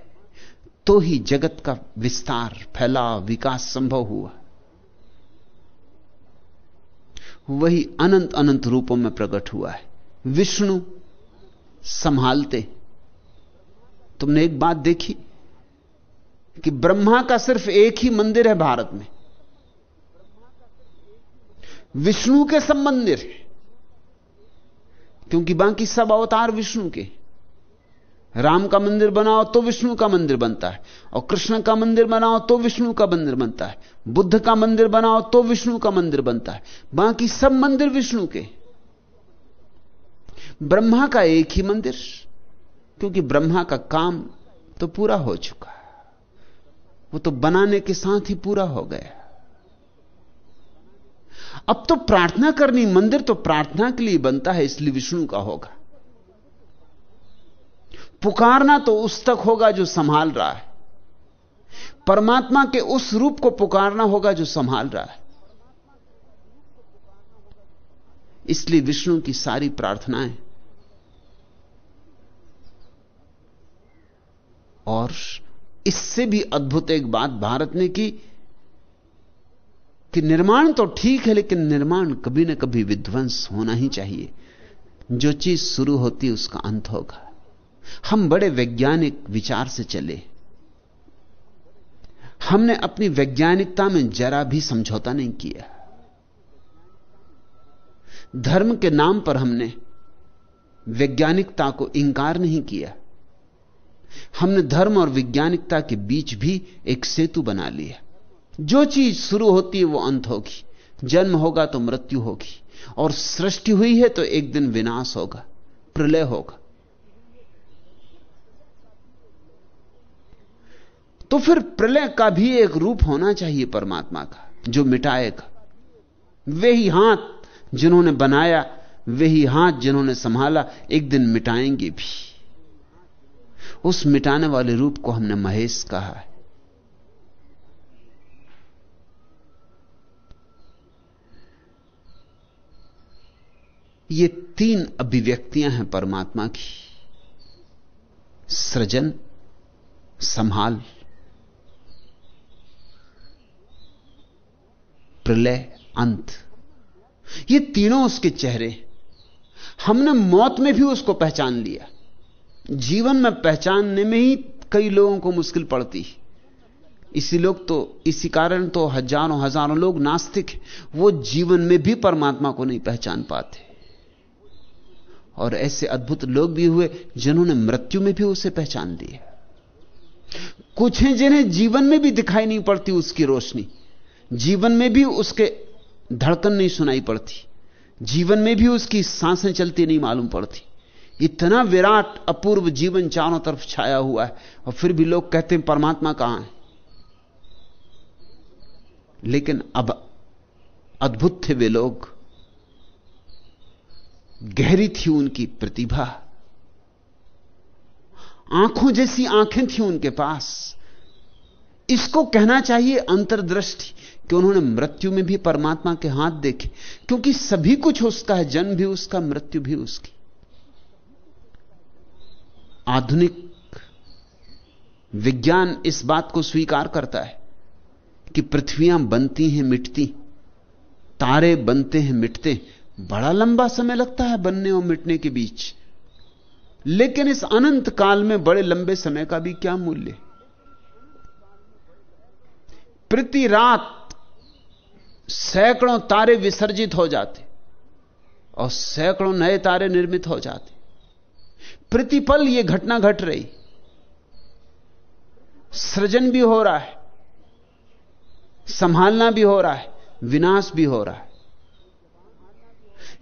तो ही जगत का विस्तार, फैलाव, विकास संभव हुआ। वही अनंत अनंत रूपों में प्रकट हुआ है। विष्णु संभालते। तुमने एक बात देखी कि ब्रह्मा का सिर्फ़ एक ही मंदिर है भारत में। विष्णु के सब मंदिर है। क्योंकि बाकी सब अवतार विष्णु के। राम का मंदिर बनाओ तो विष्णु का मंदिर बनता है, और कृष्ण का मंदिर बनाओ तो विष्णु का मंदिर बनता है, बुद्ध का मंदिर बनाओ तो विष्णु का मंदिर बनता है, बाकी सब मंदिर विष्णु के। ब्रह्मा का एक ही मंदिर, क्योंकि ब्रह्मा का काम तो पूरा हो चुका है। वो तो बनाने के साथ ही पूरा हो गया। अब तो प्रार्थना करनी, मंदिर तो प्रार्थना के लिए बनता है, इसलिए विष्णु का होगा। पुकारना तो उस तक होगा जो संभाल रहा है। परमात्मा के उस रूप को पुकारना होगा जो संभाल रहा है। इसलिए विष्णु की सारी प्रार्थनाएँ और इससे भी अद्भुत एक बात भारत ने की कि निर्माण तो ठीक है, लेकिन निर्माण कभी ना कभी विध्वंस होना ही चाहिए। जो चीज़ शुरू होती उसका अंत होगा। हम बड़े वैज्ञानिक विचार से चले। हमने अपनी वैज्ञानिकता में जरा भी समझौता नहीं किया। धर्म के नाम पर हमने वैज्ञानिकता को इंकार नहीं किया। हमने धर्म और वैज्ञानिकता के बीच भी एक सेतु बना लिया। जो चीज़ शुरू होती है, वो अंत होगी। जन्म होगा तो मृत्यु होगी। और सृष्टि हुई है तो एक दिन विनाश होगा, प्रलय होगा। तो फिर प्रलय का भी एक रूप होना चाहिए परमात्मा का, जो मिटाएगा। वे ही हाथ जिन्होंने बनाया, वे ही हाथ जिन्होंने संभाला, एक दिन मिटाएँगे भी। उस मिटाने वाले रूप को हमने महेश कहा है। ये तीन अभिव्यक्तियाँ हैं परमात्मा की। सृजन, संभाल, प्रलय, अंत। ये तीनों उसके चेहरे हमने मौत में भी उसको पहचान लिया। जीवन में पहचानने में ही कई लोगों को मुश्किल पड़ती। इसी लोग तो इसी कारण तो हज़ारों हज़ारों लोग नास्तिक वो जीवन में भी परमात्मा को नहीं पहचान पाते। और ऐसे अद्भुत लोग भी हुए जिन्होंने मृत्यु में भी उसे पहचान लिया कुछ हैं जिन्हें जीवन में भी दिखाई नहीं पड़ती उसकी रोशनी। जीवन में भी उसके धड़कन नहीं सुनाई पड़ती। जीवन में भी उसकी साँसें चलती नहीं मालूम पड़ती। इतना विराट, अपूर्व जीवन चारों तरफ़ छाया हुआ है और फिर भी लोग कहते हैं, परमात्मा कहाँ है? लेकिन अब अद्भुत थे वे लोग। गहरी थी उनकी प्रतिभा। आँखों जैसी आँखें थी उनके पास। इसको कहना चाहिए अंतर्दृष्टि कि उन्होंने मृत्यु में भी परमात्मा के हाथ देखे, क्योंकि सभी कुछ उसका है, जन्म भी उसका, मृत्यु भी उसकी। आधुनिक विज्ञान इस बात को स्वीकार करता है कि पृथ्वियाँ बनती हैं, मिटती तारे बनते हैं, मिटते बड़ा लंबा समय लगता है बनने और मिटने के बीच। लेकिन इस अनंत काल में बड़े लंबे समय का भी क्या मूल्य? प्रति रात सैकड़ों तारे विसर्जित हो जाते और सैकड़ों नए तारे निर्मित हो जाते। प्रतिपल यह घटना घट रही। सृजन भी हो रहा है, संभालना भी हो रहा है, विनाश भी हो रहा है।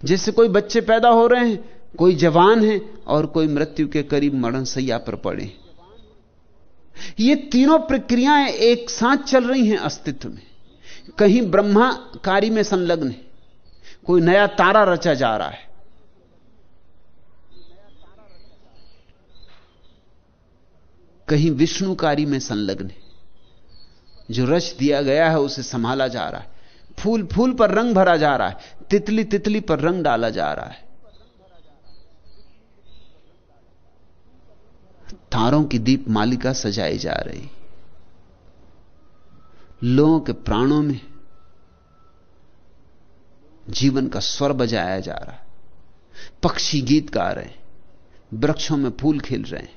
जैसे कोई बच्चे पैदा हो रहे हैं, कोई जवान है और कोई मृत्यु के करीब मरण सैया पर पड़े। ये तीनों प्रक्रियाएँ एक साथ चल रही हैं अस्तित्व में। कहीं ब्रह्मा कार्य में संलग्न है, कोई नया तारा रचा जा रहा है। कहीं विष्णु विष्णुकारी में संलग्न है, जो रच दिया गया है उसे संभाला जा रहा है। फूल फूल पर रंग भरा जा रहा है। तितली तितली पर रंग डाला जा रहा है। तारों की दीप मालिका सजाई जा रही। लोगों के प्राणों में जीवन का स्वर बजाया जा रहा है। पक्षी गीत गा रहे हैं, वृक्षों में फूल खिल रहे हैं।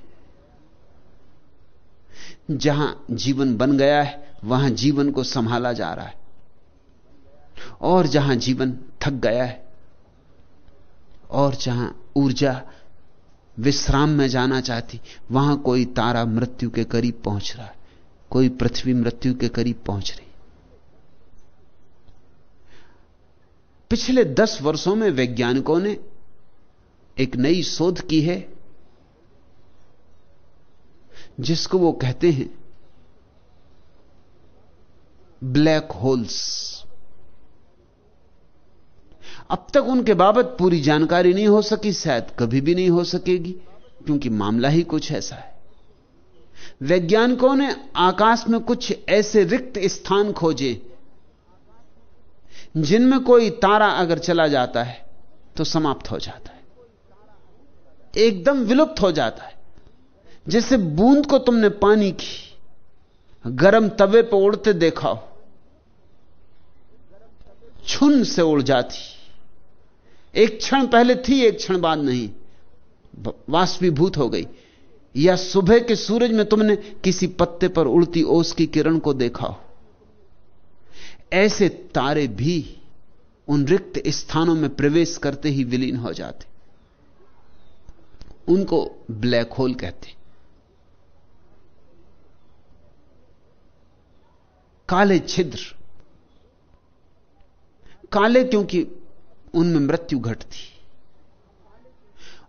जहाँ जीवन बन गया है, वहाँ जीवन को संभाला जा रहा है। और जहाँ जीवन थक गया है, और जहाँ ऊर्जा विश्राम में जाना चाहती, वहाँ कोई तारा मृत्यु के करीब पहुँच रहा है, कोई पृथ्वी मृत्यु के करीब पहुँच रही। पिछले दस वर्षों में वैज्ञानिकों ने एक नई शोध की है, जिसको वो कहते हैं ब्लैक होल्स। अब तक उनके बाबत पूरी जानकारी नहीं हो सकी, शायद कभी भी नहीं हो सकेगी, क्योंकि मामला ही कुछ ऐसा है। वैज्ञानिकों ने आकाश में कुछ ऐसे रिक्त स्थान खोजे, जिनमें कोई तारा अगर चला जाता है तो समाप्त हो जाता है। एकदम विलुप्त हो जाता है। जैसे बूंद को तुमने पानी की, गर्म तवे पर उड़ते देखा हो, छुन से उड़ जाती। एक क्षण पहले थी, एक क्षण बाद नहीं। वाष्पीभूत हो गई। या सुबह के सूरज में तुमने किसी पत्ते पर उड़ती ओस की किरण को देखा हो? ऐसे तारे भी उन रिक्त स्थानों में प्रवेश करते ही विलीन हो जाते। उनको ब्लैक होल कहते। काले छिद्र। काले क्योंकि उनमें मृत्यु घटती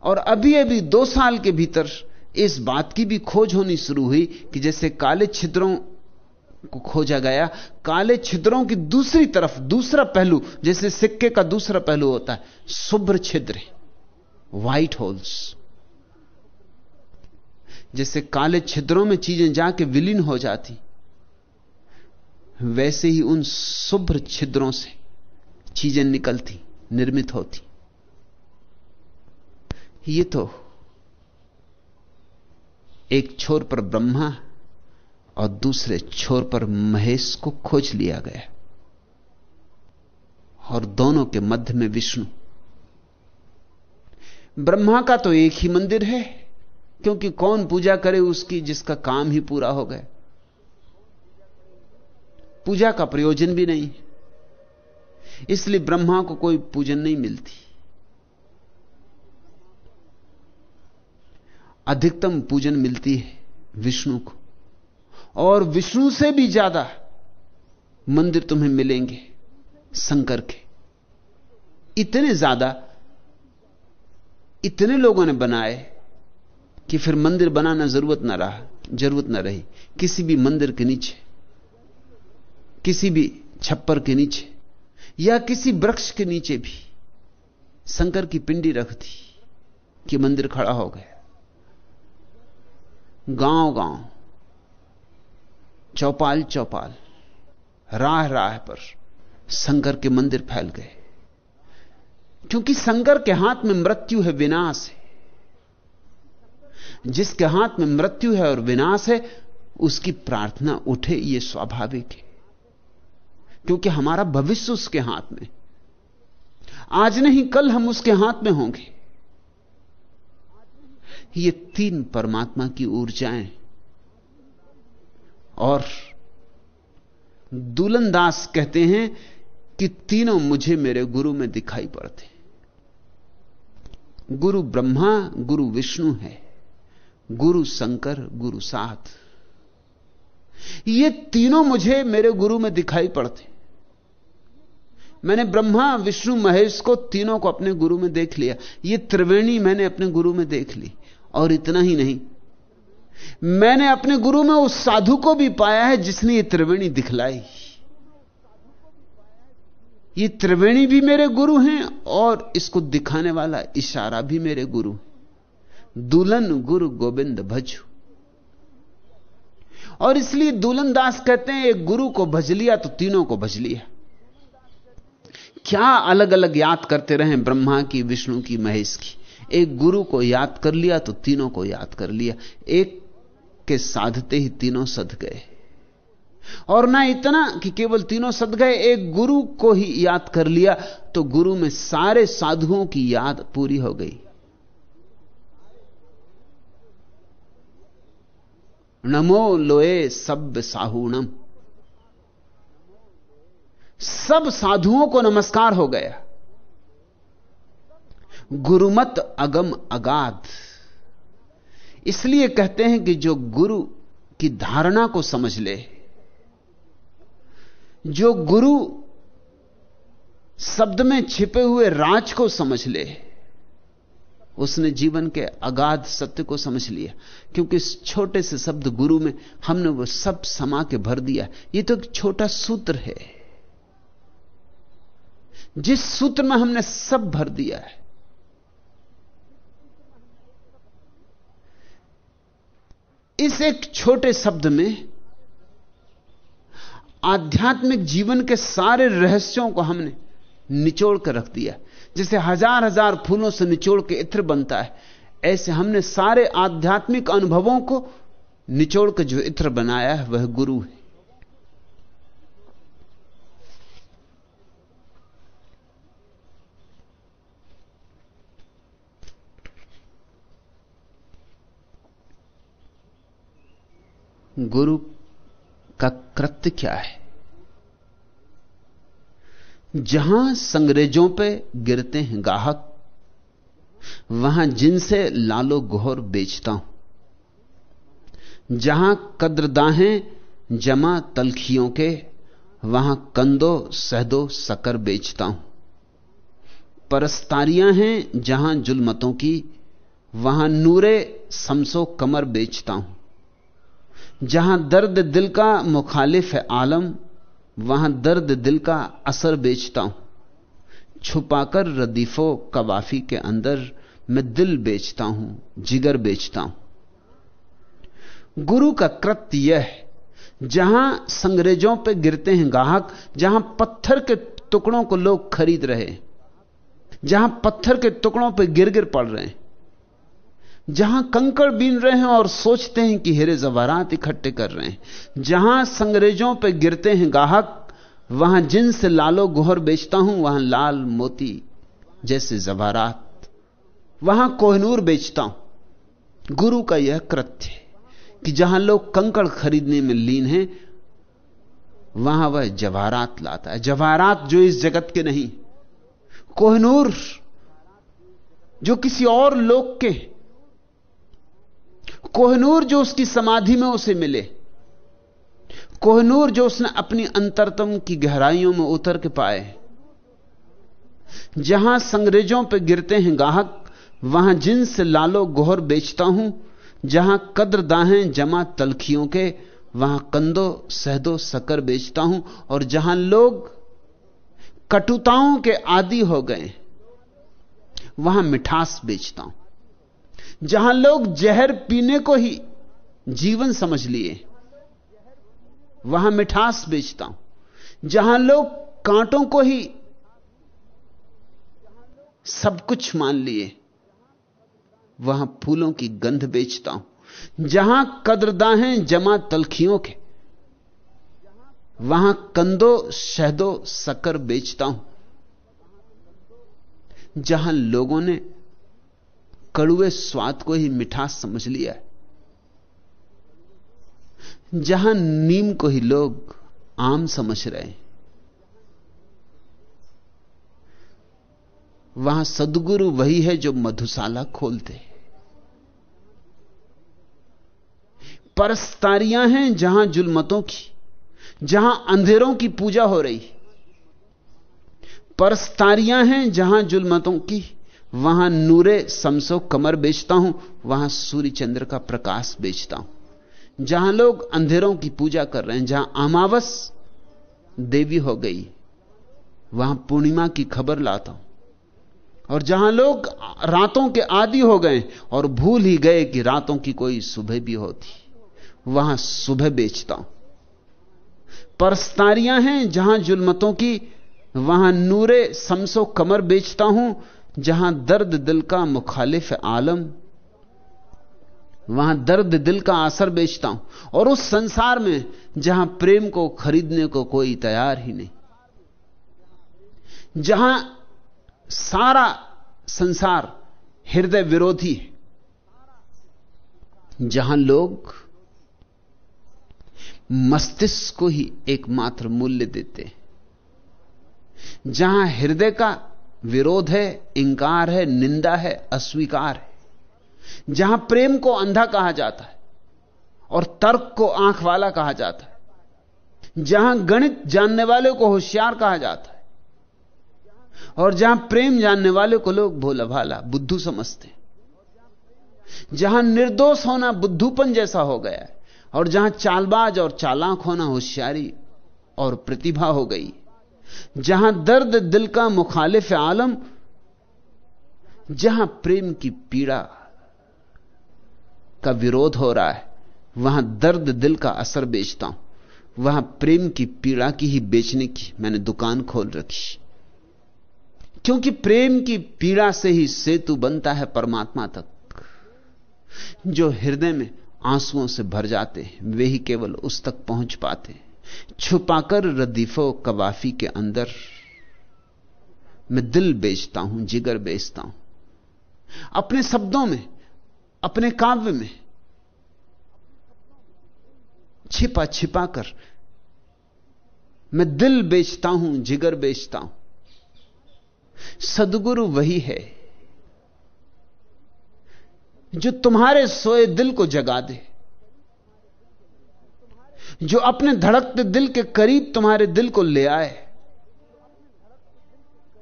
और अभी अभी दो साल के भीतर इस बात की भी खोज होनी शुरू हुई कि जैसे काले छिद्रों को खोजा गया, काले छिद्रों की दूसरी तरफ़, दूसरा पहलू, जैसे सिक्के का दूसरा पहलू होता है, शुभ्र छिद्र व्हाइट होल्स जैसे काले छिद्रों में चीज़ें जाके विलीन हो जाती, वैसे ही उन शुभ्र छिद्रों से चीज़ें निकलती। निर्मित होती। ये तो एक छोर पर ब्रह्मा और दूसरे छोर पर महेश को खोज लिया गया। और दोनों के मध्य में विष्णु। ब्रह्मा का तो एक ही मंदिर है, क्योंकि कौन पूजा करे उसकी जिसका काम ही पूरा हो गया। पूजा का प्रयोजन भी नहीं। इसलिए ब्रह्मा को कोई पूजन नहीं मिलती। अधिकतम पूजन मिलती है विष्णु को। और विष्णु से भी ज़्यादा मंदिर तुम्हें मिलेंगे शंकर के। इतने ज़्यादा, इतने लोगों ने बनाए कि फिर मंदिर बनाना ज़रूरत ना रहा, ज़रूरत ना रही। किसी भी मंदिर के नीचे, किसी भी छप्पर के नीचे या किसी वृक्ष के नीचे भी शंकर की पिंडी रख दी कि मंदिर खड़ा हो गया। गाँव गाँव चौपाल चौपाल राह राह पर शंकर के मंदिर फैल गए। क्योंकि शंकर के हाथ में मृत्यु है, विनाश है। जिसके हाथ में मृत्यु है और विनाश है, उसकी प्रार्थना उठे यह स्वाभाविक है। क्योंकि हमारा भविष्य उसके हाथ में आज नहीं, कल हम उसके हाथ में होंगे। ये तीन परमात्मा की ऊर्जाएँ और दुलनदास कहते हैं कि तीनों मुझे मेरे गुरु में दिखाई पड़ते गुरु ब्रह्मा, गुरु विष्णु है। गुरु शंकर, गुरु साथ ये तीनों मुझे मेरे गुरु में दिखाई पड़ते मैंने ब्रह्मा, विष्णु, महेश को तीनों को अपने गुरु में देख लिया। ये त्रिवेणी मैंने अपने गुरु में देख ली, और इतना ही नहीं। मैंने अपने गुरु में उस साधु को भी पाया है जिसने ये त्रिवेणी दिखलाई। ये त्रिवेणी भी मेरे गुरु हैं, और इसको दिखाने वाला इशारा भी मेरे गुरु। दुल्हन गुरु गोविंद भजू। और इसलिए दुल्हन दास कहते हैं, एक गुरु को भज लिया तो तीनों को भज लिया। क्या अलग अलग याद करते रहे ब्रह्मा की, विष्णु की, महेश की? एक गुरु को याद कर लिया तो तीनों को याद कर लिया। एक के साधते ही तीनों सद गए। और ना इतना कि केवल तीनों सद गए, एक गुरु को ही याद कर लिया तो गुरु में सारे साधुओं की याद पूरी हो गई। नमो लोए सब साहूणम। सब साधुओं को नमस्कार हो गया। गुरुमत अगम अगाध। इसलिए कहते हैं कि जो गुरु की धारणा को समझ ले, जो गुरु शब्द में छिपे हुए राज को समझ ले, उसने जीवन के अगाध सत्य को समझ लिया। क्योंकि इस छोटे से शब्द गुरु में हमने वो सब समा के भर दिया। ये तो एक छोटा सूत्र है। जिस सूत्र में हमने सब भर दिया है। इस एक छोटे शब्द में आध्यात्मिक जीवन के सारे रहस्यों को हमने निचोड़ कर रख दिया। जैसे हज़ार हज़ार फूलों से निचोड़ के इत्र बनता है, ऐसे हमने सारे आध्यात्मिक अनुभवों को निचोड़ कर जो इत्र बनाया है, वह गुरु है। गुरु का कृत्य क्या है? जहाँ संग्रेजों पे गिरते हैं गाहक, वहाँ जिनसे लालो गोहर बेचता हूँ। जहाँ कद्रदाहें जमा तलखियों के, वहाँ कंदो सहदो सकर बेचता हूँ। परस्तारियाँ हैं जहाँ जुलमतों की, वहाँ नूरे समसो कमर बेचता हूँ। जहाँ दर्द दिल का मुखालिफ है आलम, वहाँ दर्द दिल का असर बेचता हूँ। छुपाकर रदीफो कवाफी के अंदर मैं दिल बेचता हूँ, जिगर बेचता हूँ। गुरु का कृत्य यह है, जहाँ संग्रेजों पे गिरते हैं गाहक, जहाँ पत्थर के टुकड़ों को लोग खरीद रहे जहाँ पत्थर के टुकड़ों पे गिर गिर पड़ रहे हैं। जहाँ कंकड़ बीन रहे हैं और सोचते हैं कि हेरे जवारात इकट्ठे कर रहे हैं। जहाँ संग्रेजों पर गिरते हैं गाहक, वहाँ जिनसे लालो गोहर बेचता हूँ, वहाँ लाल मोती जैसे जवारात वहाँ कोहनूर बेचता हूँ। गुरु का यह कृत्य कि जहाँ लोग कंकड़ खरीदने में लीन हैं, वहाँ वह जवाहरात लाता है। जवाहरात जो इस जगत के नहीं, कोहनूर जो किसी और लोग के कोहनूर जो उसकी समाधि में उसे मिले, कोहनूर जो उसने अपनी अंतरतम की गहराइयों में उतर के पाए, जहाँ संग्रेजों पर गिरते हैं गाहक, वहाँ जिनसे लालो गोहर बेचता हूँ, जहाँ कद्र दाहें जमा तलखियों के, वहाँ कंदो सहदो सकर बेचता हूँ, और जहाँ लोग कटुताओं के आदि हो गए, वहाँ मिठास बेचता हूँ। जहाँ लोग जहर पीने को ही जीवन समझ लिए, वहाँ मिठास बेचता हूँ। जहाँ लोग कांटों को ही सब कुछ मान लिए, वहाँ फूलों की गंध बेचता हूँ। जहाँ कद्रदाहें जमा तलखियों के, वहाँ कंदो शहदो सकर बेचता हूँ। जहाँ लोगों ने कड़ुए स्वाद को ही मिठास समझ लिया है। जहाँ नीम को ही लोग आम समझ रहे हैं, वहाँ सदगुरु वही है जो मधुशाला खोलते परस्तारियाँ हैं जहाँ जुलमतों की, जहाँ अंधेरों की पूजा हो रही। परस्तारियाँ हैं जहाँ जुलमतों की वहाँ नूरे समसो कमर बेचता हूँ, वहाँ सूर्य चंद्र का प्रकाश बेचता हूँ। जहाँ लोग अंधेरों की पूजा कर रहे हैं, जहाँ अमावस देवी हो गई, वहाँ पूर्णिमा की खबर लाता हूँ। और जहाँ लोग रातों के आदि हो गए और भूल ही गए कि रातों की कोई सुबह भी होती, वहाँ सुबह बेचता हूँ। परस्तारियाँ हैं जहाँ जुलमतों की, वहाँ नूरे समसो कमर बेचता हूँ जहाँ दर्द दिल का मुखालिफ आलम, वहाँ दर्द दिल का असर बेचता हूँ। और उस संसार में जहाँ प्रेम को खरीदने को कोई तैयार ही नहीं। जहाँ सारा संसार हृदय विरोधी है। जहाँ लोग मस्तिष्क को ही एकमात्र मूल्य देते हैं। जहाँ हृदय का विरोध है, इंकार है, निंदा है, अस्वीकार है। जहाँ प्रेम को अंधा कहा जाता है और तर्क को आँख वाला कहा जाता है। जहाँ गणित जानने वाले को होशियार कहा जाता है और जहाँ प्रेम जानने वाले को लोग भोला भाला बुद्धू समझते हैं। जहाँ निर्दोष होना बुद्धूपन जैसा हो गया है और जहाँ चालबाज और चालाक होना होशियारी और प्रतिभा हो गई जहाँ दर्द दिल का मुखालिफ आलम, जहाँ प्रेम की पीड़ा का विरोध हो रहा है, वहाँ दर्द दिल का असर बेचता हूँ। वहाँ प्रेम की पीड़ा की ही बेचने की मैंने दुकान खोल रखी। क्योंकि प्रेम की पीड़ा से ही सेतु बनता है परमात्मा तक। जो हृदय में आंसुओं से भर जाते हैं, वे ही केवल उस तक पहुँच पाते हैं। छुपाकर रदीफो कवाफी के अंदर मैं दिल बेचता हूँ, जिगर बेचता हूँ। अपने शब्दों में, अपने काव्य में छिपा छिपा कर मैं दिल बेचता हूँ, जिगर बेचता हूँ। सदगुरु वही है जो तुम्हारे सोए दिल को जगा दे। जो अपने धड़कते दिल के करीब तुम्हारे दिल को ले आए,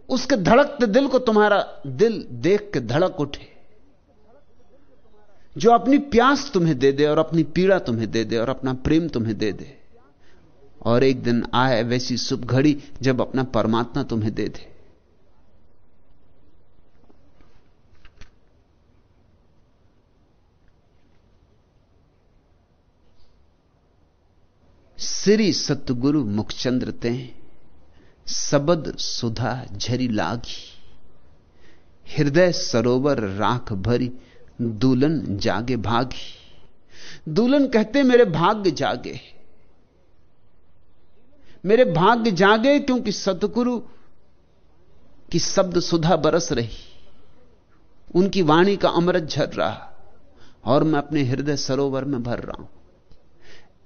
उसके धड़कते दिल को तुम्हारा दिल देख के धड़क उठे, जो अपनी प्यास तुम्हें दे दे और अपनी पीड़ा तुम्हें दे दे और अपना प्रेम तुम्हें दे दे, और एक दिन आए वैसी शुभ घड़ी जब अपना परमात्मा तुम्हें दे दे। श्री सतगुरु मुखचंद्र ते सबद सुधा झरी लागी। हृदय सरोवर राख भरी दूलन जागे भागी। दूलन कहते, मेरे भाग्य जागे। मेरे भाग्य जागे क्योंकि सतगुरु की शब्द सुधा बरस रही। उनकी वाणी का अमृत झर रहा और मैं अपने हृदय सरोवर में भर रहा हूँ।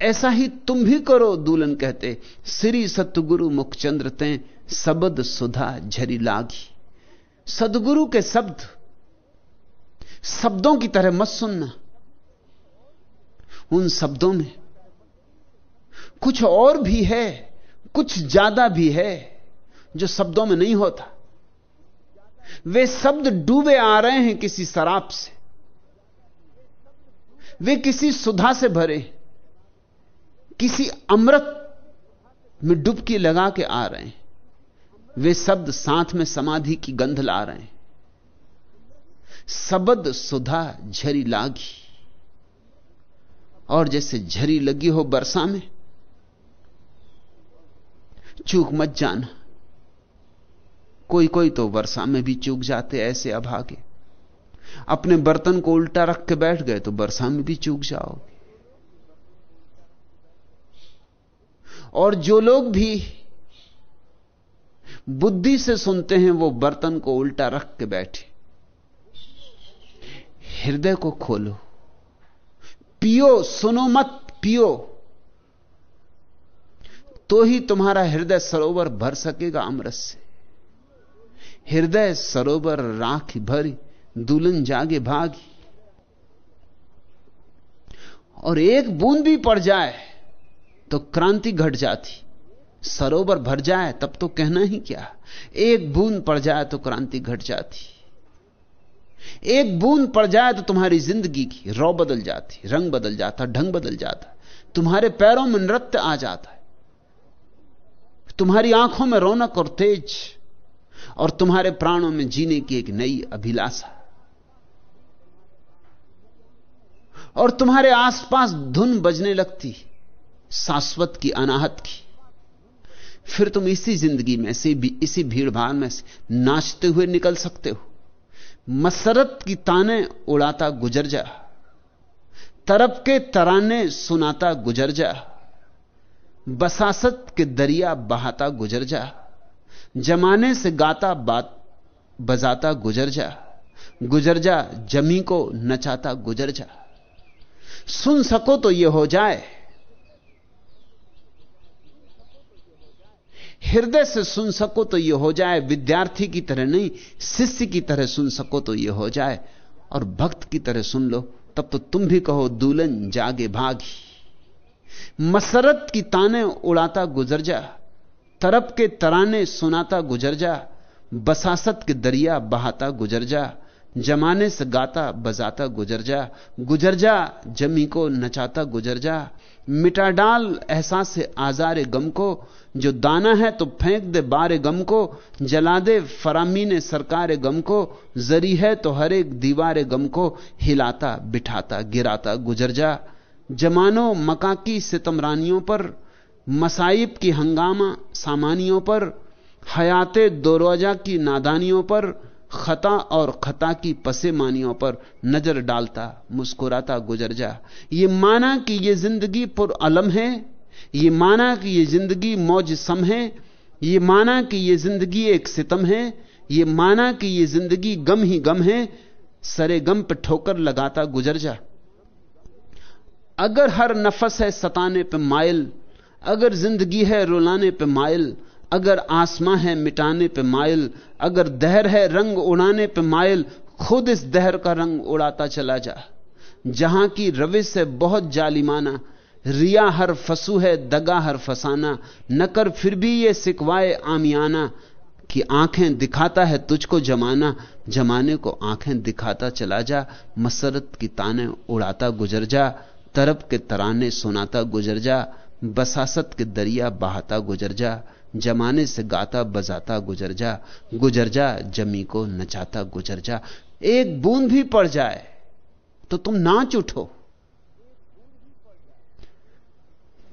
ऐसा ही तुम भी करो दूलन कहते। श्री सतगुरु मुखचंद्र ते सबद सुधा झरी लागी। सदगुरु के शब्द, शब्दों की तरह मत सुनना। उन शब्दों में कुछ और भी है, कुछ ज़्यादा भी है, जो शब्दों में नहीं होता। वे शब्द डूबे आ रहे हैं किसी शराब से। वे किसी सुधा से भरे हैं। किसी अमृत में डुबकी लगा के आ रहे हैं। वे शब्द साथ में समाधि की गंध ला रहे हैं। सबद सुधा झरी लागी। और जैसे झरी लगी हो बरसा में, चूक मत जाना। कोई कोई तो वर्षा में भी चूक जाते ऐसे अभागे। अपने बर्तन को उल्टा रख के बैठ गए तो वर्षा में भी चूक जाओगे। और जो लोग भी बुद्धि से सुनते हैं, वो बर्तन को उल्टा रख के बैठे। हृदय को खोलो। पियो, सुनो मत, पियो। तो ही तुम्हारा हृदय सरोवर भर सकेगा अमृत से। हृदय सरोवर राख भरी, दुल्हन जागे भागी। और एक बूंद भी पड़ जाए तो क्रांति घट जाती। सरोवर भर जाए, तब तो कहना ही क्या? एक बूंद पड़ जाए तो क्रांति घट जाती। एक बूंद पड़ जाए तो तुम्हारी ज़िंदगी की रौ बदल जाती, रंग बदल जाता, ढंग बदल जाता। तुम्हारे पैरों में नृत्य आ जाता है। तुम्हारी आँखों में रौनक और तेज, और तुम्हारे प्राणों में जीने की एक नई अभिलाषा। और तुम्हारे आसपास धुन बजने लगती शाश्वत की, अनाहत की। फिर तुम इसी ज़िंदगी में से भी, इसी भीड़ भाड़ में से नाचते हुए निकल सकते हो। मसरत की ताने उड़ाता गुजर जा। तरफ़ के तराने सुनाता गुजर जा। बसासत के दरिया बहाता गुजर जा। जमाने से गाता बात बजाता गुजर जा। गुजर जा, जमी को नचाता गुजर जा। सुन सको तो यह हो जाए। हृदय से सुन सको तो यह हो जाए, विद्यार्थी की तरह नहीं, शिष्य की तरह सुन सको तो यह हो जाए, और भक्त की तरह सुन लो, तब तो तुम भी कहो, दूल्हन जागे भागी। मसरत की ताने उड़ाता गुजर जा, तरप के तराने सुनाता गुजर जा, बसासत के दरिया बहाता गुजर जा, जमाने से गाता बजाता गुजर जा गुजर जा, जमी को नचाता गुजर जा मिटा डाल, एहसास से आजारे गम को। जो दाना है तो फेंक दे बारे गम को। जला दे फरामीने सरकार गम को। जरी है तो हर एक दीवार गम को हिलाता, बिठाता, गिराता, गुजर जा। जमानो मका की सितमरानियों पर, मसाइब की हंगामा सामानियों पर, हयाते दोरोजा की नादानियों पर खता और खता की पसेमानियों पर नज़र डालता, मुस्कुराता, गुजर जा। ये माना कि ये ज़िंदगी पुर अलम है, ये माना कि ये ज़िंदगी मौज सम है, ये माना कि ये ज़िंदगी एक सितम है, ये माना कि ये ज़िंदगी गम ही गम है, सरे गम पर ठोकर लगाता गुजर जा। अगर हर नफस है सताने पे माइल अगर ज़िंदगी है रुलाने पे माइल अगर आसमां है मिटाने पे माइल अगर दहर है रंग उड़ाने पे माइल खुद इस दहर का रंग उड़ाता चला जा। जहाँ की रविश है बहुत जालिमाना, रिया हर फसू है, दगा हर फसाना न कर फिर भी ये सिकवाए आमियाना, कि आँखें दिखाता है तुझको जमाना, जमाने को आँखें दिखाता चला जा, मसरत की ताने उड़ाता गुजर जा तरफ़ के तराने सुनाता गुजर जा, बसासत के दरिया बहाता गुजर जा। जमाने से गाता बजाता गुजर जा गुजर जा, जमी को नचाता गुजर जा। एक बूंद भी पड़ जाए तो तुम नाच उठो।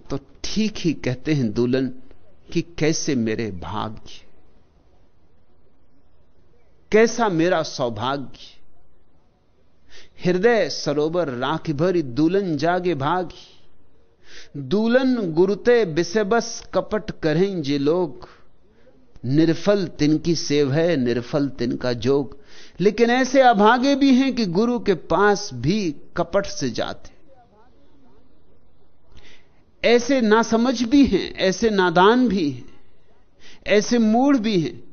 तो ठीक ही कहते हैं दुल्हन कि कैसे मेरे भाग्य, कैसा मेरा सौभाग्य। हृदय सरोवर राख भरी दुल्हन जागे भागी। दूलन गुरुते बिसेबस कपट करें जे लोग। निर्फल तिनकी सेव है, निर्फल तिनका जोग। लेकिन ऐसे अभागे भी हैं कि गुरु के पास भी कपट से जाते। ऐसे नासमझ भी हैं, ऐसे नादान भी हैं, ऐसे मूढ़ भी हैं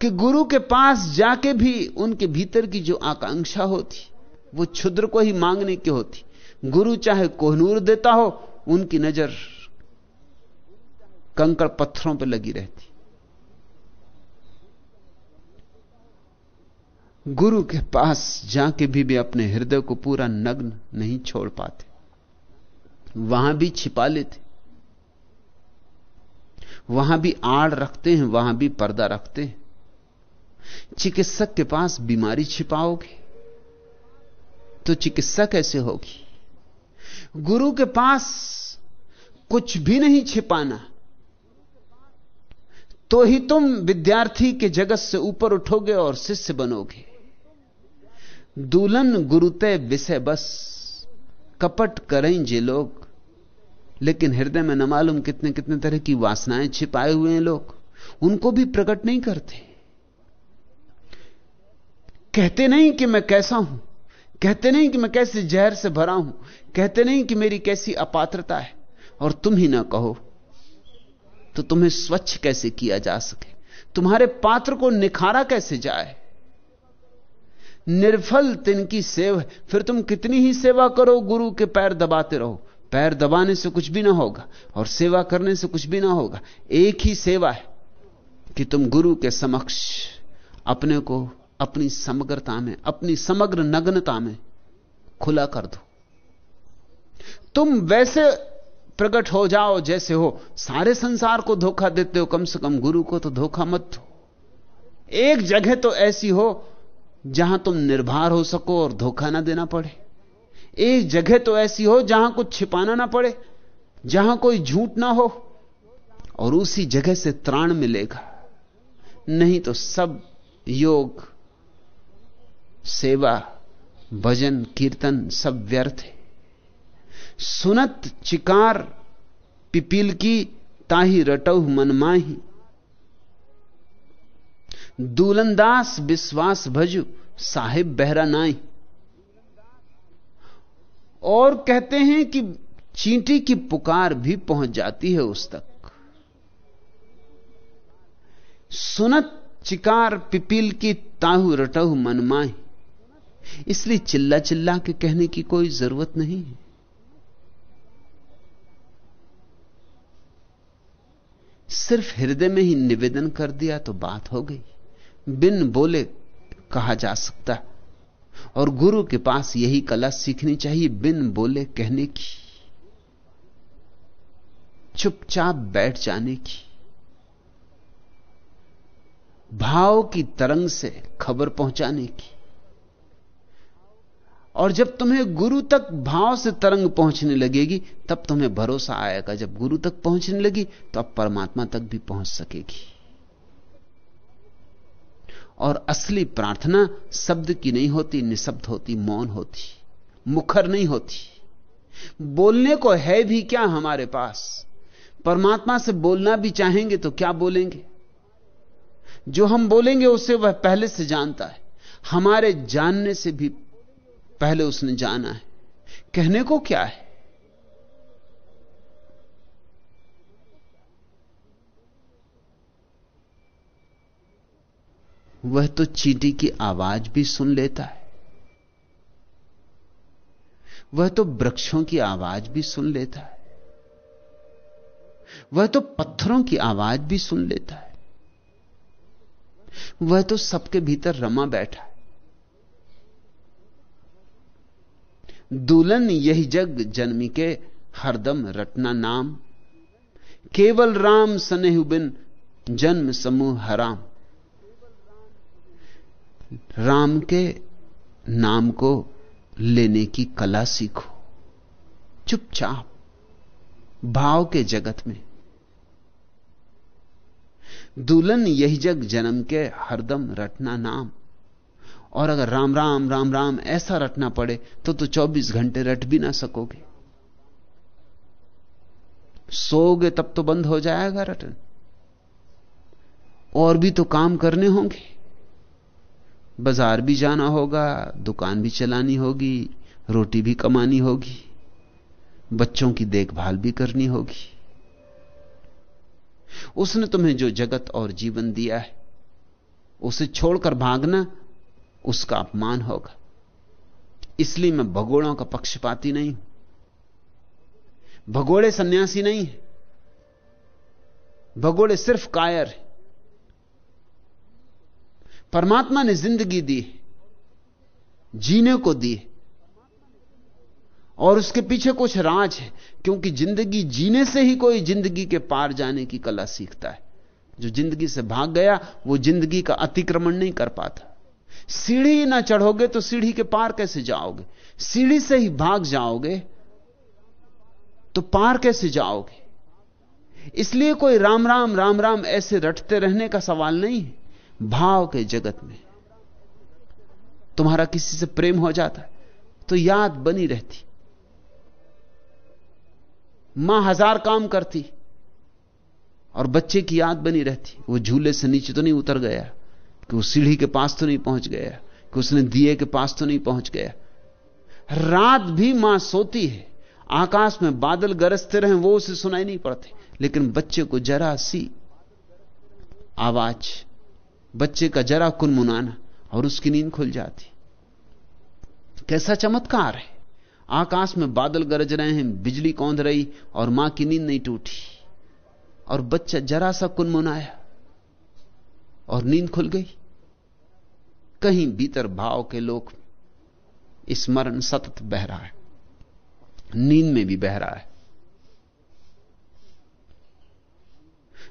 कि गुरु के पास जाके भी उनके भीतर की जो आकांक्षा होती, वो क्षुद्र को ही मांगने की होती। गुरु चाहे कोहनूर देता हो उनकी नज़र कंकड़ पत्थरों पर लगी रहती। गुरु के पास जाके भी वे अपने हृदय को पूरा नग्न नहीं छोड़ पाते। वहाँ भी छिपा लेते। वहाँ भी आड़ रखते हैं, वहाँ भी पर्दा रखते हैं। चिकित्सक के पास बीमारी छिपाओगे तो चिकित्सा कैसे होगी। गुरु के पास कुछ भी नहीं छिपाना। तो ही तुम विद्यार्थी के जगत से ऊपर उठोगे और शिष्य बनोगे। दुल्हन गुरुते विषय बस, कपट करें जे लोग। लेकिन हृदय में न मालूम कितने कितने तरह की वासनाएँ छिपाए हुए हैं लोग। उनको भी प्रकट नहीं करते। कहते नहीं कि मैं कैसा हूँ। कहते नहीं कि मैं कैसे जहर से भरा हूँ। कहते नहीं कि मेरी कैसी अपात्रता है। और तुम ही ना कहो तो तुम्हें स्वच्छ कैसे किया जा सके? तुम्हारे पात्र को निखारा कैसे जाए? निर्फल तिनकी सेव फिर तुम कितनी ही सेवा करो, गुरु के पैर दबाते रहो। पैर दबाने से कुछ भी ना होगा और सेवा करने से कुछ भी ना होगा। एक ही सेवा है कि तुम गुरु के समक्ष अपने को अपनी समग्रता में, अपनी समग्र नग्नता में खुला कर दो। तुम वैसे प्रकट हो जाओ, जैसे हो। सारे संसार को धोखा देते हो, कम से कम गुरु को तो धोखा मत दो एक जगह तो ऐसी हो, जहाँ तुम निर्भर हो सको और धोखा ना देना पड़े। एक जगह तो ऐसी हो, जहाँ कुछ छिपाना ना पड़े, जहाँ कोई झूठ ना हो, और उसी जगह से त्राण मिलेगा। नहीं तो सब योग, सेवा, भजन, कीर्तन सब व्यर्थ है। सुनत चिकार पिपील की ताही रटऊ मनमाही। दूलनदास विश्वास भजु साहिब बहरा नाई। और कहते हैं कि चींटी की पुकार भी पहुँच जाती है उस तक। सुनत चिकार पिपील की ताहू रटहु मनमाही। इसलिए चिल्ला चिल्ला के कहने की कोई ज़रूरत नहीं है। सिर्फ़ हृदय में ही निवेदन कर दिया तो बात हो गई। बिन बोले कहा जा सकता। और गुरु के पास यही कला सीखनी चाहिए, बिन बोले कहने की। चुपचाप बैठ जाने की। भाव की तरंग से खबर पहुँचाने की। और जब तुम्हें गुरु तक भाव से तरंग पहुँचने लगेगी, तब तुम्हें भरोसा आएगा। जब गुरु तक पहुँचने लगी तो अब परमात्मा तक भी पहुँच सकेगी। और असली प्रार्थना शब्द की नहीं होती, निशब्द होती, मौन होती, मुखर नहीं होती। बोलने को है भी क्या हमारे पास? परमात्मा से बोलना भी चाहेंगे तो क्या बोलेंगे? जो हम बोलेंगे, उसे वह पहले से जानता है। हमारे जानने से भी पहले उसने जाना है। कहने को क्या है? वह तो चीटी की आवाज़ भी सुन लेता है। वह तो वृक्षों की आवाज़ भी सुन लेता है। वह तो पत्थरों की आवाज़ भी सुन लेता है। वह तो सबके भीतर रमा बैठा है। दुल्हन यही जग जन्मी के हरदम रटना नाम। केवल राम सनेहु बिन जन्म समूह हराम। राम के नाम को लेने की कला सीखो। चुपचाप, भाव के जगत में। दुल्हन यही जग जन्म के हरदम रटना नाम। और अगर राम राम राम राम ऐसा रटना पड़े तो तो 24 घंटे रट भी ना सकोगे। सोओगे तब तो बंद हो जाएगा रटन। और भी तो काम करने होंगे। बाज़ार भी जाना होगा, दुकान भी चलानी होगी, रोटी भी कमानी होगी, बच्चों की देखभाल भी करनी होगी। उसने तुम्हें जो जगत और जीवन दिया है, उसे छोड़कर भागना उसका अपमान होगा। इसलिए मैं भगोड़ों का पक्षपाती नहीं हूँ। भगोड़े सन्यासी नहीं है। भगोड़े सिर्फ़ कायर है। परमात्मा ने ज़िंदगी दी जीने को दी और उसके पीछे कुछ राज है, क्योंकि ज़िंदगी जीने से ही कोई ज़िंदगी के पार जाने की कला सीखता है। जो ज़िंदगी से भाग गया, वो ज़िंदगी का अतिक्रमण नहीं कर पाता। सीढ़ी ना चढ़ोगे तो सीढ़ी के पार कैसे जाओगे? सीढ़ी से ही भाग जाओगे तो पार कैसे जाओगे? इसलिए कोई राम राम राम राम ऐसे रटते रहने का सवाल नहीं है। भाव के जगत में तुम्हारा किसी से प्रेम हो जाता है तो याद बनी रहती। माँ हज़ार काम करती और बच्चे की याद बनी रहती। वो झूले से नीचे तो नहीं उतर गया। कि वो सीढ़ी के पास तो नहीं पहुँच गया, कि उसने दिए के पास तो नहीं पहुँच गया। रात भी माँ सोती है, आकाश में बादल गरजते रहे, वो उसे सुनाई नहीं पड़ते। लेकिन बच्चे को जरा सी आवाज़, बच्चे का जरा कुनमुनाना और उसकी नींद खुल जाती। कैसा चमत्कार है। आकाश में बादल गरज रहे हैं, बिजली कौंध रही और माँ की नींद नहीं टूटी। और बच्चा जरा सा कुनमुनाया और नींद खुल गई। कहीं भीतर भाव के लोक स्मरण सतत बह रहा है, नींद में भी बह रहा है।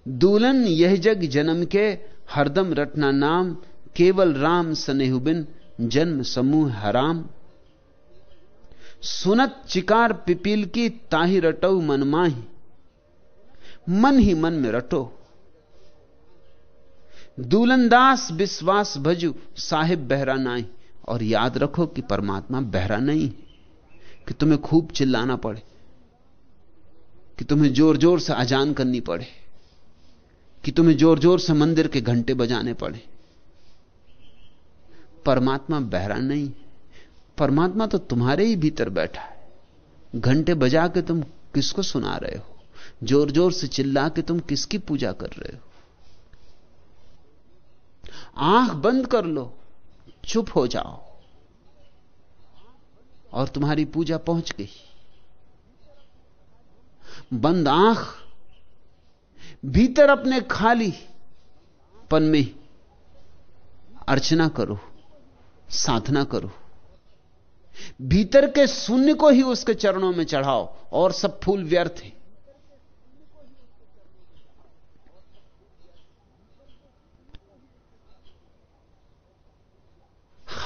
दूलन यह जग जन्म के हरदम रटना नाम, केवल राम सनेहुबिन जन्म समूह हराम। सुनत चिकार पिपील की ताही रटो मन माही मन ही मन में रटो। दूलनदास विश्वास भजू, साहिब बहरा नाई। और याद रखो कि परमात्मा बहरा नहीं कि तुम्हें खूब चिल्लाना पड़े, कि तुम्हें ज़ोर ज़ोर से अजान करनी पड़े, कि तुम्हें ज़ोर ज़ोर से मंदिर के घंटे बजाने पड़े। परमात्मा बहरा नहीं, परमात्मा तो तुम्हारे ही भीतर बैठा है। घंटे बजा के तुम किसको सुना रहे हो? ज़ोर ज़ोर से चिल्ला के तुम किसकी पूजा कर रहे हो? आँख बंद कर लो, चुप हो जाओ। और तुम्हारी पूजा पहुँच गई। बंद आँख, भीतर अपने खाली पन में अर्चना करो, साधना करो। भीतर के शून्य को ही उसके चरणों में चढ़ाओ, और सब फूल व्यर्थ है।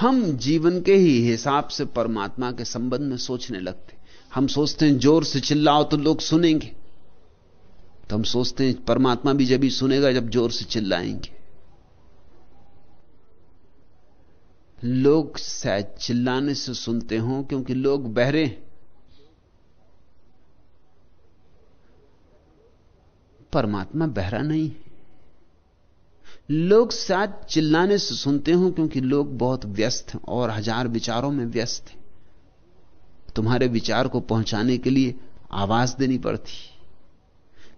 हम जीवन के ही हिसाब से परमात्मा के संबंध में सोचने लगते। हम सोचते हैं, ज़ोर से चिल्लाओ तो लोग सुनेंगे। तो हम सोचते हैं, परमात्मा भी जब ही सुनेगा, जब ज़ोर से चिल्लाएँगे। लोग शायद चिल्लाने से सुनते हों, क्योंकि लोग बहरे परमात्मा बहरा नहीं है। लोग शायद चिल्लाने से सुनते हो क्योंकि लोग बहुत व्यस्त हैं और हज़ार विचारों में व्यस्त हैं। तुम्हारे विचार को पहुँचाने के लिए आवाज़ देनी पड़ती।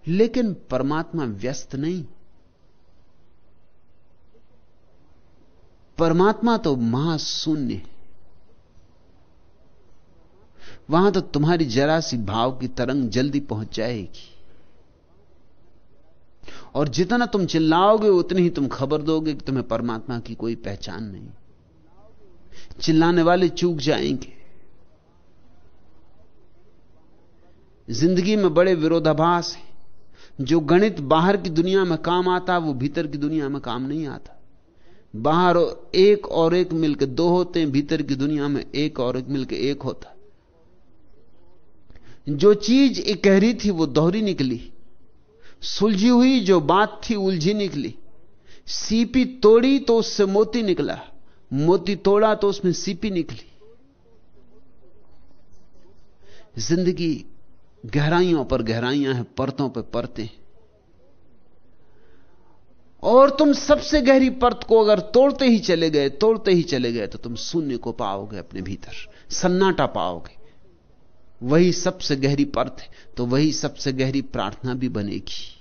लेकिन परमात्मा व्यस्त नहीं। परमात्मा तो महाशून्य है। वहाँ तो तुम्हारी जरा सी भाव की तरंग जल्दी पहुँच जाएगी। और जितना तुम चिल्लाओगे, उतनी ही तुम खबर दोगे कि तुम्हें परमात्मा की कोई पहचान नहीं। चिल्लाने वाले चूक जाएँगे। ज़िंदगी में बड़े विरोधाभास हैं। जो गणित बाहर की दुनिया में काम आता, वो भीतर की दुनिया में काम नहीं आता। बाहर एक और एक मिलकर दो होते हैं, भीतर की दुनिया में एक और एक मिलकर एक होता। जो चीज़ इकहरी थी, वो दोहरी निकली। सुलझी हुई जो बात थी उलझी निकली। सीपी तोड़ी तो उससे मोती निकला। मोती तोड़ा तो उसमें सीपी निकली। ज़िंदगी गहराइयों पर गहराइयाँ हैं, परतों पर परतें। और तुम सबसे गहरी परत को अगर तोड़ते ही चले गए, तोड़ते ही चले गए तो तुम शून्य को पाओगे अपने भीतर। सन्नाटा पाओगे। वही सबसे गहरी परत है तो वही सबसे गहरी प्रार्थना भी बनेगी।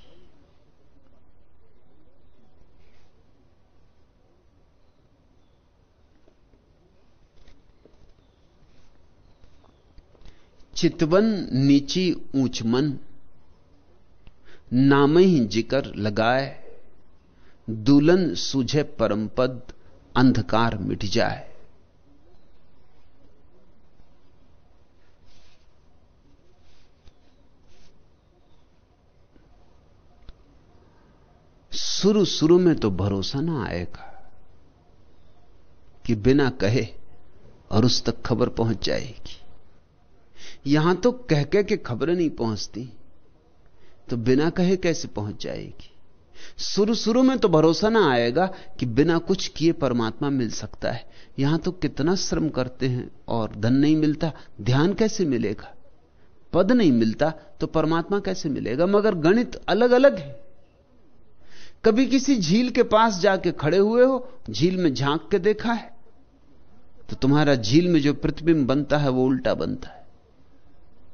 चितवन नीची ऊंच मन नाम ही जिकर लगाए, दुल्हन सूझे परमपद अंधकार मिट जाए। शुरू शुरू में तो भरोसा ना आएगा कि बिना कहे और उस तक खबर पहुँच जाएगी। यहाँ तो कह कह के खबरें नहीं पहुँचती। तो बिना कहे कैसे पहुँच जाएगी? शुरू शुरू में तो भरोसा ना आएगा कि बिना कुछ किए परमात्मा मिल सकता है। यहाँ तो कितना श्रम करते हैं और धन नहीं मिलता, ध्यान कैसे मिलेगा? पद नहीं मिलता तो परमात्मा कैसे मिलेगा? मगर गणित अलग अलग है। कभी किसी झील के पास जाके खड़े हुए हो, झील में झाँक के देखा है? तो तुम्हारा झील में जो प्रतिबिंब बनता है, वो उल्टा बनता है।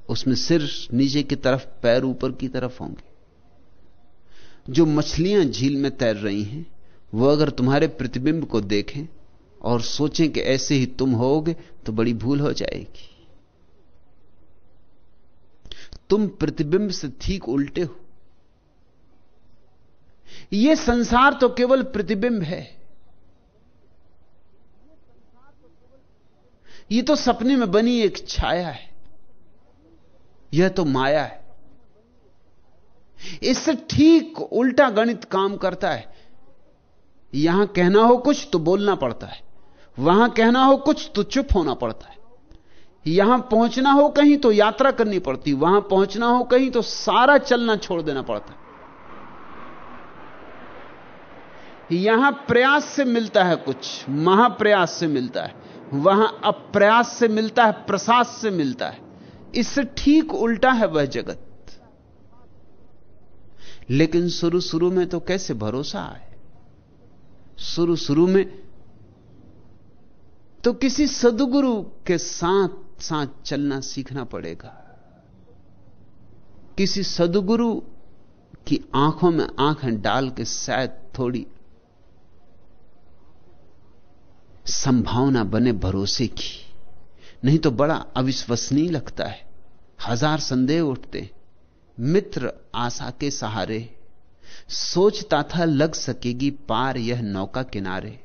उसमें सिर नीचे की तरफ़, पैर ऊपर की तरफ़ होंगे। जो मछलियाँ झील में तैर रही हैं, वो अगर तुम्हारे प्रतिबिंब को देखें और सोचें कि ऐसे ही तुम होगे तो बड़ी भूल हो जाएगी। तुम प्रतिबिंब से ठीक उल्टे हो। यह संसार तो केवल प्रतिबिंब है। यह तो सपने में बनी एक छाया है। यह तो माया है। इससे ठीक उल्टा गणित काम करता है। यहाँ कहना हो कुछ तो बोलना पड़ता है। वहाँ कहना हो कुछ तो चुप होना पड़ता है। यहाँ पहुँचना हो कहीं तो यात्रा करनी पड़ती, वहाँ पहुँचना हो कहीं तो सारा चलना छोड़ देना पड़ता है। यहाँ प्रयास से मिलता है कुछ, महाप्रयास से मिलता है। वहाँ अप्रयास से मिलता है, प्रसाद से मिलता है। इससे ठीक उल्टा है वह जगत। लेकिन शुरू शुरू में तो कैसे भरोसा आए शुरू शुरू में तो किसी सदगुरु के साथ साथ चलना सीखना पड़ेगा। किसी सदगुरु की आँखों में आँखें डाल के शायद थोड़ी संभावना बने भरोसे की। नहीं तो बड़ा अविश्वसनीय लगता है। हज़ार संदेह उठते मित्र आशा के सहारे। सोचता था लग सकेगी पार यह नौका किनारे।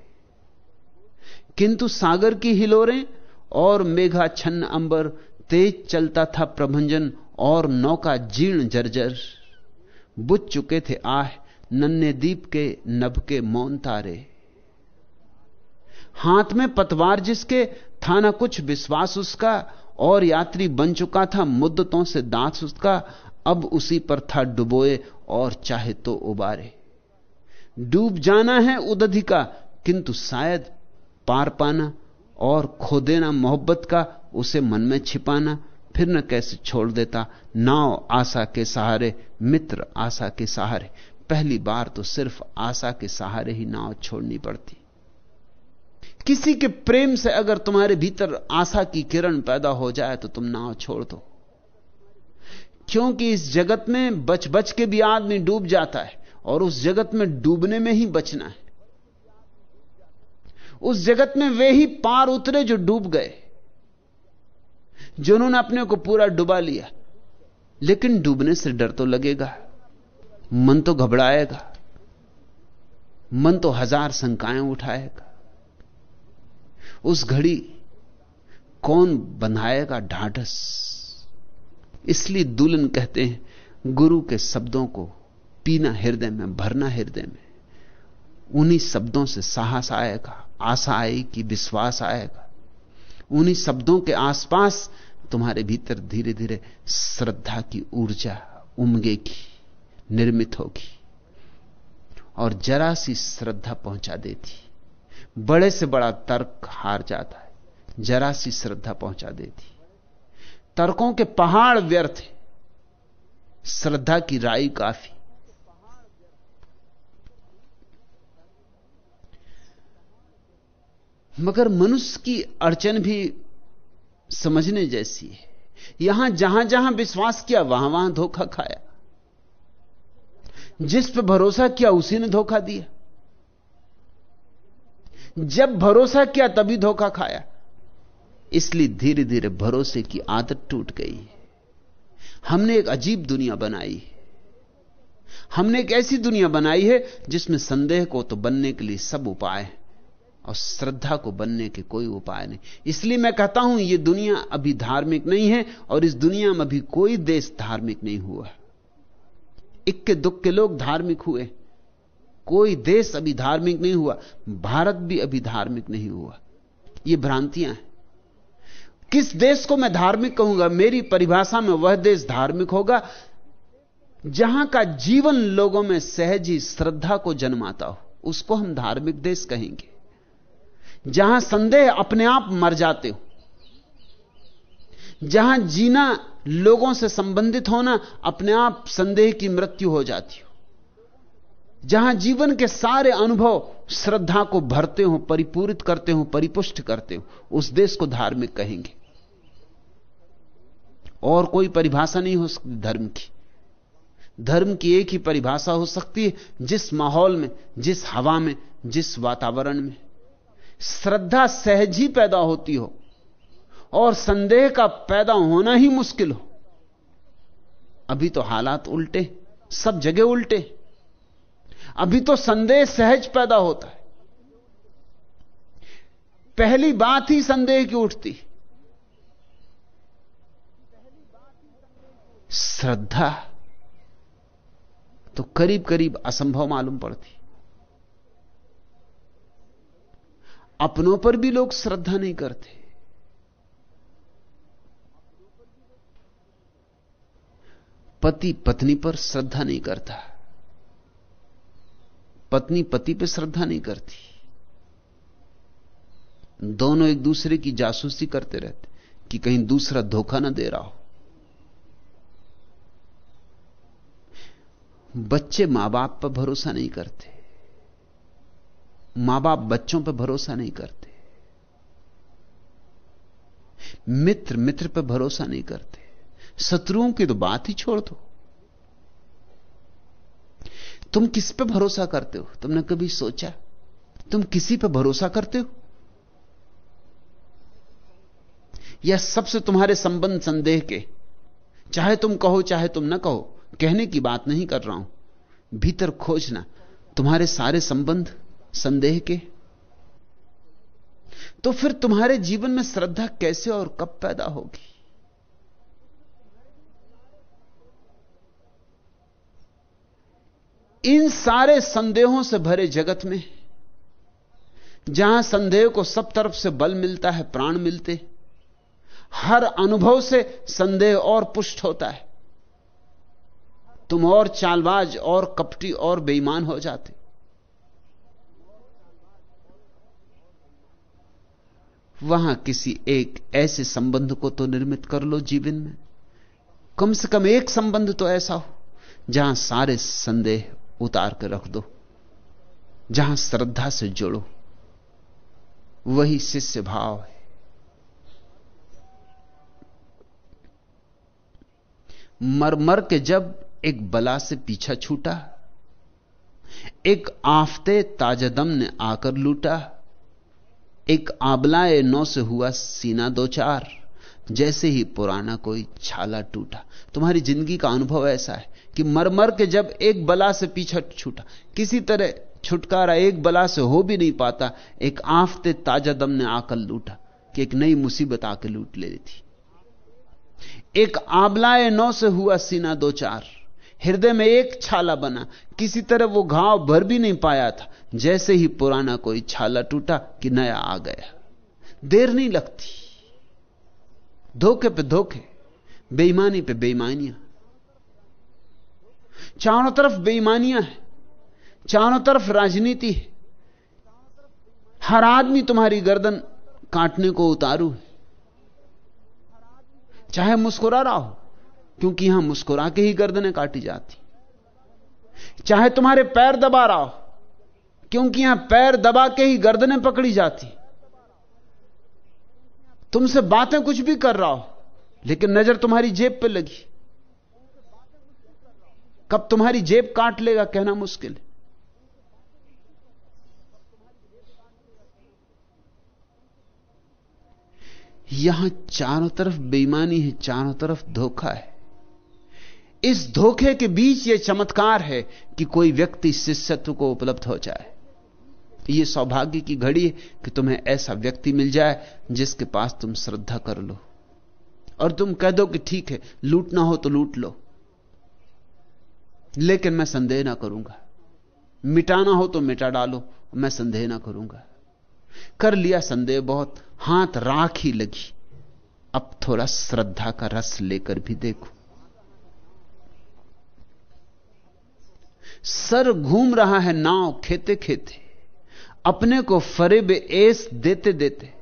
किंतु सागर की हिलोरें और मेघा छन्न अंबर, तेज चलता था प्रभंजन और नौका जीर्ण जर्जर। बुझ चुके थे आह, नन्हे दीप के, नभ के मौन तारे। हाथ में पतवार जिसके था ना कुछ विश्वास उसका, और यात्री बन चुका था मुद्दतों से दांत उसका, अब उसी पर था डुबोए और चाहे तो उबारे। डूब जाना है उदधि का, किंतु शायद पार पाना और खो देना मोहब्बत का, उसे मन में छिपाना, फिर न कैसे छोड़ देता। नाव आशा के सहारे, मित्र आशा के सहारे। पहली बार तो सिर्फ़ आशा के सहारे ही नाव छोड़नी पड़ती। किसी के प्रेम से अगर तुम्हारे भीतर आशा की किरण पैदा हो जाए तो तुम नाव छोड़ दो। क्योंकि इस जगत में बच बच के भी आदमी डूब जाता है और उस जगत में डूबने में ही बचना है। उस जगत में वे ही पार उतरे जो डूब गए, जिन्होंने अपने को पूरा डुबा लिया। लेकिन डूबने से डर तो लगेगा, मन तो घबराएगा, मन तो हज़ार शंकाएँ उठाएगा। उस घड़ी कौन बनाएगा ढाढ़स? इसलिए दुल्हन कहते हैं, गुरु के शब्दों को पीना हृदय में, भरना हृदय में। उन्हीं शब्दों से साहस आएगा, आशा आएगी, विश्वास आएगा। उन्हीं शब्दों के आसपास तुम्हारे भीतर धीरे धीरे श्रद्धा की ऊर्जा उमगेगी, निर्मित होगी और जरा सी श्रद्धा पहुँचा देती। बड़े से बड़ा तर्क हार जाता है, जरा सी श्रद्धा पहुँचा देती तर्कों के पहाड़ व्यर्थ है, श्रद्धा की राई काफ़ी। मगर मनुष्य की अड़चन भी समझने जैसी है। यहाँ जहाँ जहाँ विश्वास किया, वहाँ वहाँ धोखा खाया। जिस पर भरोसा किया, उसी ने धोखा दिया। जब भरोसा किया तभी धोखा खाया। इसलिए धीरे धीरे भरोसे की आदत टूट गई। हमने एक अजीब दुनिया बनाई। हमने एक ऐसी दुनिया बनाई है जिसमें संदेह को तो बनने के लिए सब उपाय है और श्रद्धा को बनने के कोई उपाय नहीं। इसलिए मैं कहता हूँ यह दुनिया अभी धार्मिक नहीं है और इस दुनिया में अभी कोई देश धार्मिक नहीं हुआ। इक्के दुख के लोग धार्मिक हुए। कोई देश अभी धार्मिक नहीं हुआ, भारत भी अभी धार्मिक नहीं हुआ। ये भ्रांतियाँ हैं। किस देश को मैं धार्मिक कहूँगा? मेरी परिभाषा में वह देश धार्मिक होगा, जहाँ का जीवन लोगों में सहज ही श्रद्धा को जन्माता हो। उसको हम धार्मिक देश कहेंगे। जहाँ संदेह अपने आप मर जाते हो। जहाँ जीना लोगों से संबंधित होना, अपने आप संदेह की मृत्यु हो जाती हो। जहाँ जीवन के सारे अनुभव श्रद्धा को भरते हो, परिपूरित करते हो, परिपुष्ट करते हो, उस देश को धार्मिक कहेंगे। और कोई परिभाषा नहीं हो सकती धर्म की। धर्म की एक ही परिभाषा हो सकती है, जिस माहौल में, जिस हवा में, जिस वातावरण में। श्रद्धा सहज ही पैदा होती हो, और संदेह का पैदा होना ही मुश्किल हो। अभी तो हालात उल्टे, सब जगह उल्टे। अभी तो संदेह सहज पैदा होता है। पहली बात ही संदेह की उठती। श्रद्धा तो करीब करीब असंभव मालूम पड़ती। अपनों पर भी लोग श्रद्धा नहीं करते। पति पत्नी पर श्रद्धा नहीं करता। पत्नी पति पर श्रद्धा नहीं करती। दोनों एक दूसरे की जासूसी करते रहते कि कहीं दूसरा धोखा ना दे रहा हो। बच्चे माँ बाप पर भरोसा नहीं करते। माँ बाप बच्चों पर भरोसा नहीं करते। मित्र मित्र पर भरोसा नहीं करते। शत्रुओं की तो बात ही छोड़ दो। तुम किस पे भरोसा करते हो? तुमने कभी सोचा? तुम किसी पे भरोसा करते हो? या सबसे तुम्हारे संबंध संदेह के? चाहे तुम कहो, चाहे तुम ना कहो, कहने की बात नहीं कर रहा हूँ। भीतर खोजना तुम्हारे सारे संबंध संदेह के? तो फिर तुम्हारे जीवन में श्रद्धा कैसे और कब पैदा होगी? इन सारे संदेहों से भरे जगत में, जहाँ संदेह को सब तरफ़ से बल मिलता है, प्राण मिलते हर अनुभव से संदेह और पुष्ट होता है। तुम और चालबाज और कपटी और बेईमान हो जाते। वहाँ किसी एक ऐसे संबंध को तो निर्मित कर लो जीवन में। कम से कम एक संबंध तो ऐसा हो, जहाँ सारे संदेह उतार कर रख दो। जहाँ श्रद्धा से जोड़ो, वही शिष्य भाव है। मर मर के जब एक बला से पीछा छूटा, एक आफते ताजदम ने आकर लूटा, एक आबलाए नौ से हुआ सीना दो चार, जैसे ही पुराना कोई छाला टूटा। तुम्हारी ज़िंदगी का अनुभव ऐसा है। कि मर मर के जब एक बला से पीछा छूटा, किसी तरह छुटकारा एक बला से हो भी नहीं पाता, एक आफते ताज़ा दम ने आकर लूटा कि एक नई मुसीबत आकर लूट ले रही थी। एक आबलाए नौ से हुआ सीना दो चार, हृदय में एक छाला बना, किसी तरह वो घाव भर भी नहीं पाया था, जैसे ही पुराना कोई छाला टूटा कि नया आ गया। देर नहीं लगती। धोखे पे धोखे, बेईमानी पे बेईमानियाँ चारों तरफ़ बेईमानियाँ हैं, चारों तरफ़ राजनीति है। हर आदमी तुम्हारी गर्दन काटने को उतारू है। चाहे मुस्कुरा रहा हो, क्योंकि यहाँ मुस्कुरा के ही गर्दनें काटी जाती। चाहे तुम्हारे पैर दबा रहा हो, क्योंकि यहाँ पैर दबा के ही गर्दनें पकड़ी जाती। तुमसे बातें कुछ भी कर रहा हो, लेकिन नज़र तुम्हारी जेब पर लगी। कब तुम्हारी जेब काट लेगा, कहना मुश्किल। है यहाँ चारों तरफ़ बेईमानी है, चारों तरफ़ धोखा है। इस धोखे के बीच यह चमत्कार है कि कोई व्यक्ति शिष्यत्व को उपलब्ध हो जाए। यह सौभाग्य की घड़ी है कि तुम्हें ऐसा व्यक्ति मिल जाए जिसके पास तुम श्रद्धा कर लो। और तुम कह दो कि ठीक है, लूटना हो तो लूट लो। लेकिन मैं संदेह ना करूँगा। मिटाना हो तो मिटा डालो, मैं संदेह ना करूँगा। कर लिया संदेह बहुत, हाथ राख ही लगी। अब थोड़ा श्रद्धा का रस लेकर भी देखो। सर घूम रहा है नाव खेते खेते अपने को फरेब एस देते देते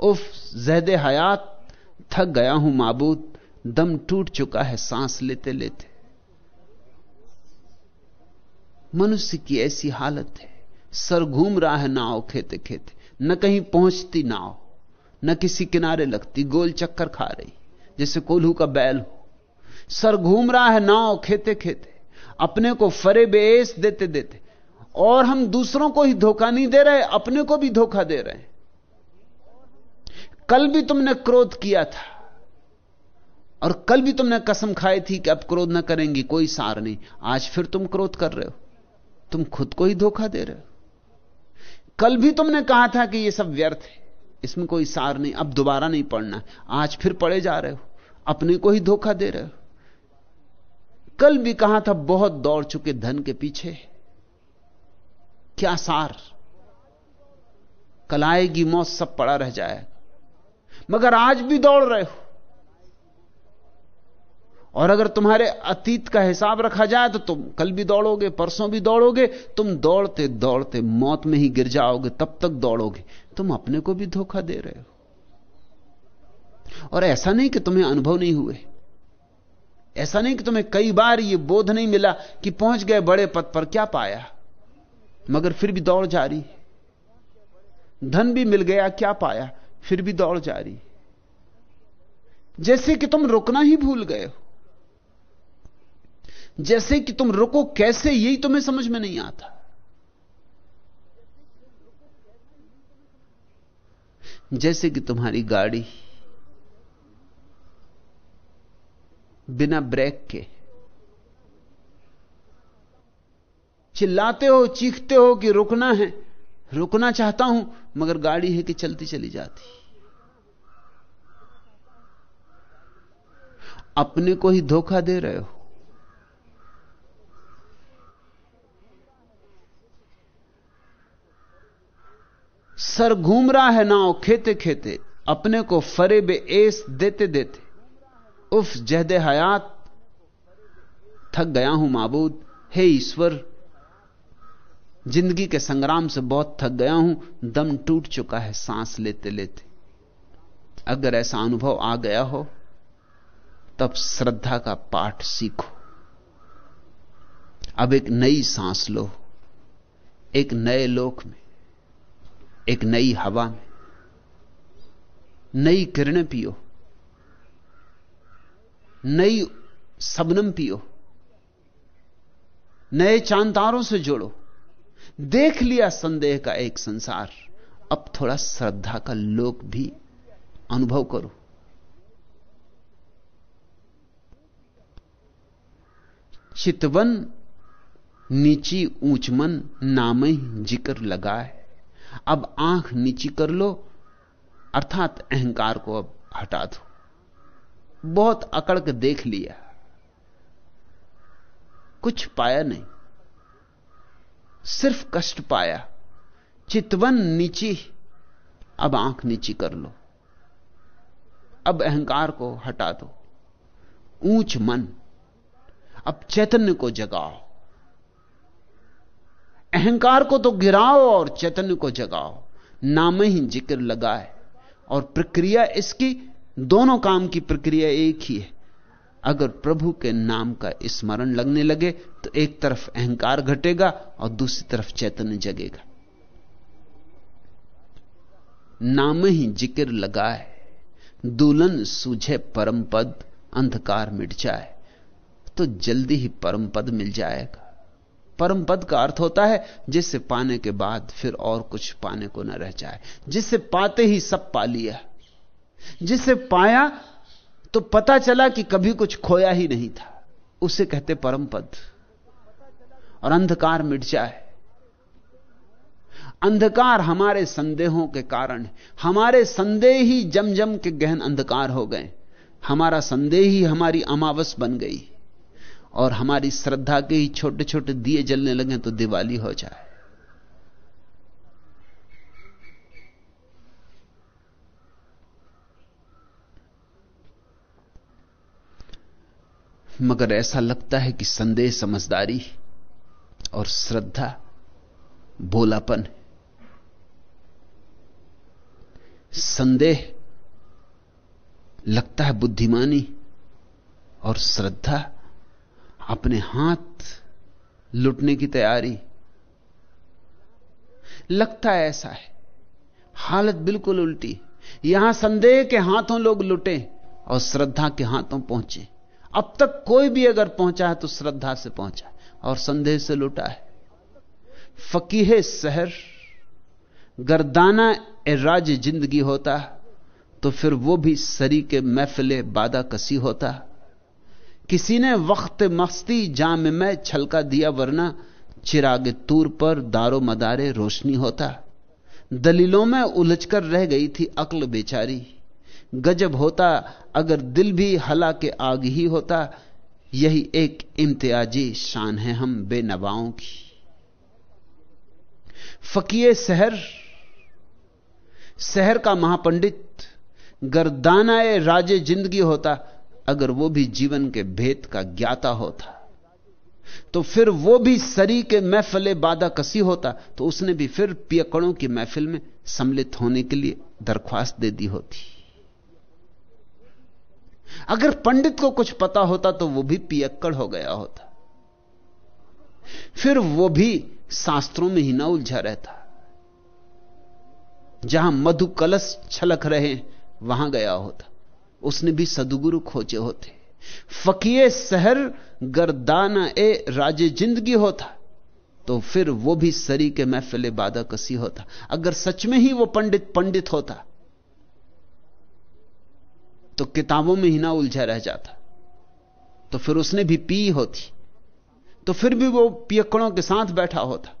उफ, जहदे हयात, थक गया हूँ माबूद। दम टूट चुका है सांस लेते लेते मनुष्य की ऐसी हालत है। सर घूम रहा है नाव खेते खेते न कहीं पहुँचती नाव, न किसी किनारे लगती, गोल चक्कर खा रही, जैसे कोल्हू का बैल हो। सर घूम रहा है नाव खेते खेते अपने को फरे बेस देते देते और हम दूसरों को ही धोखा नहीं दे रहे, अपने को भी धोखा दे रहे कल भी तुमने क्रोध किया था, और कल भी तुमने कसम खाई थी कि अब क्रोध न करेंगी, कोई सार नहीं। आज फिर तुम क्रोध कर रहे हो। तुम खुद को ही धोखा दे रहे हो। कल भी तुमने कहा था कि यह सब व्यर्थ है। इसमें कोई सार नहीं। अब दोबारा नहीं पढ़ना आज फिर पढ़े जा रहे हो। अपने को ही धोखा दे रहे हो। कल भी कहा था, बहुत दौड़ चुके धन के पीछे। क्या सार? कल आएगी, मौत सब पड़ा रह जाएगा। मगर आज भी दौड़ रहे हो। और अगर तुम्हारे अतीत का हिसाब रखा जाए तो तुम कल भी दौड़ोगे, परसों भी दौड़ोगे, तुम दौड़ते दौड़ते मौत में ही गिर जाओगे, तब तक दौड़ोगे। तुम अपने को भी धोखा दे रहे हो। और ऐसा नहीं कि तुम्हें अनुभव नहीं हुए। ऐसा नहीं कि तुम्हें कई बार यह बोध नहीं मिला कि पहुँच गए बड़े पद पर, क्या पाया? मगर फिर भी दौड़ जारी धन भी मिल गया, क्या पाया? फिर भी दौड़ जारी जैसे कि तुम रुकना ही भूल गए हो। जैसे कि तुम रुको, कैसे यही तुम्हें समझ में नहीं आता। जैसे कि तुम्हारी गाड़ी बिना ब्रेक के चिल्लाते हो, चीखते हो कि रुकना है। रुकना चाहता हूँ, मगर गाड़ी है कि चलती चली जाती। अपने को ही धोखा दे रहे हो। सर घूम रहा है नाव खेते खेते, अपने को फरे बे एस देते देते। उफ, जहदे हयात, थक गया हूँ माबूद। हे ईश्वर, ज़िंदगी के संग्राम से बहुत थक गया हूँ, दम टूट चुका है सांस लेते लेते। अगर ऐसा अनुभव आ गया हो, तब श्रद्धा का पाठ सीखो। अब एक नई सांस लो, एक नए लोक में। एक नई हवा में, नई किरणें पियो, नई सबनम पियो, नए चांतारों से जोड़ो। देख लिया संदेह का एक संसार, अब थोड़ा श्रद्धा का लोक भी अनुभव करो। चितवन नीची ऊंचमन नाम ज़िक्र लगाए। अब आँख नीची कर लो, अर्थात अहंकार को अब हटा दो। बहुत अकड़ के देख लिया। कुछ पाया नहीं। सिर्फ़ कष्ट पाया। चितवन नीची, अब आँख नीची कर लो। अब अहंकार को हटा दो। ऊंच मन, अब चैतन्य को जगाओ। अहंकार को तो गिराओ और चैतन्य को जगाओ। नाम ही ज़िक्र लगाए। और प्रक्रिया इसकी, दोनों काम की प्रक्रिया एक ही है। अगर प्रभु के नाम का स्मरण लगने लगे तो एक तरफ़ अहंकार घटेगा और दूसरी तरफ़ चैतन्य जगेगा। नाम ही ज़िक्र लगाए। दुल्हन सूझे परम पद, अंधकार मिट जाए तो जल्दी ही परम पद मिल जाएगा। परम पद का अर्थ होता है, जिससे पाने के बाद फिर और कुछ पाने को न रह जाए। जिसे पाते ही सब पा लिया। जिसे पाया तो पता चला कि कभी कुछ खोया ही नहीं था। उसे कहते परम पद। और अंधकार मिट जाए। अंधकार हमारे संदेहों के कारण हमारे संदेह ही जम जम के गहन अंधकार हो गए। हमारा संदेह ही हमारी अमावस बन गई। और हमारी श्रद्धा के ही छोटे छोटे दिए जलने लगे तो दिवाली हो जाए। मगर ऐसा लगता है कि संदेह, समझदारी और श्रद्धा, भोलापन है। संदेह लगता है बुद्धिमानी और श्रद्धा अपने हाथ लुटने की तैयारी। लगता है ऐसा है। हालत बिल्कुल उल्टी। यहाँ संदेह के हाथों लोग लुटे और श्रद्धा के हाथों पहुँचे। अब तक कोई भी अगर पहुँचा है तो श्रद्धा से पहुँचा और संदेह से लुटा है। फकीह शहर, गर्दाना ए राज ज़िंदगी होता तो फिर वो भी सरी के महफिले बादा कसी होता। किसी ने वक्त मस्ती जाम में छलका दिया वरना चिराग तूर पर दारो मदारे रोशनी होता। दलीलों में उलझकर रह गई थी अक्ल बेचारी। गजब होता, अगर दिल भी हला के आग ही होता। यही एक इम्तियाजी शान है हम बेनवाओं की। फकीय शहर शहर का महापंडित, गर्दानाए राजे ज़िंदगी होता। अगर वो भी जीवन के भेद का ज्ञाता होता तो फिर वो भी सरी के महफिल बाधा कसी होता तो उसने भी फिर पियकड़ों की महफिल में सम्मिलित होने के लिए दरख्वास्त दे दी होती। अगर पंडित को कुछ पता होता तो वो भी पियक्कड़ हो गया होता। फिर वो भी शास्त्रों में ही ना उलझा रहता। जहाँ मधु कलश छलक रहे, वहाँ गया होता। उसने भी सदगुरु खोजे होते। फकीय शहर गर्दाना ए राजे ज़िंदगी होता। तो फिर वो भी सरी के महफिल बादा कसी होता। अगर सच में ही वो पंडित पंडित होता तो किताबों में ही ना उलझा रह जाता। तो फिर उसने भी पी होती। तो फिर भी वो पियकड़ों के साथ बैठा होता।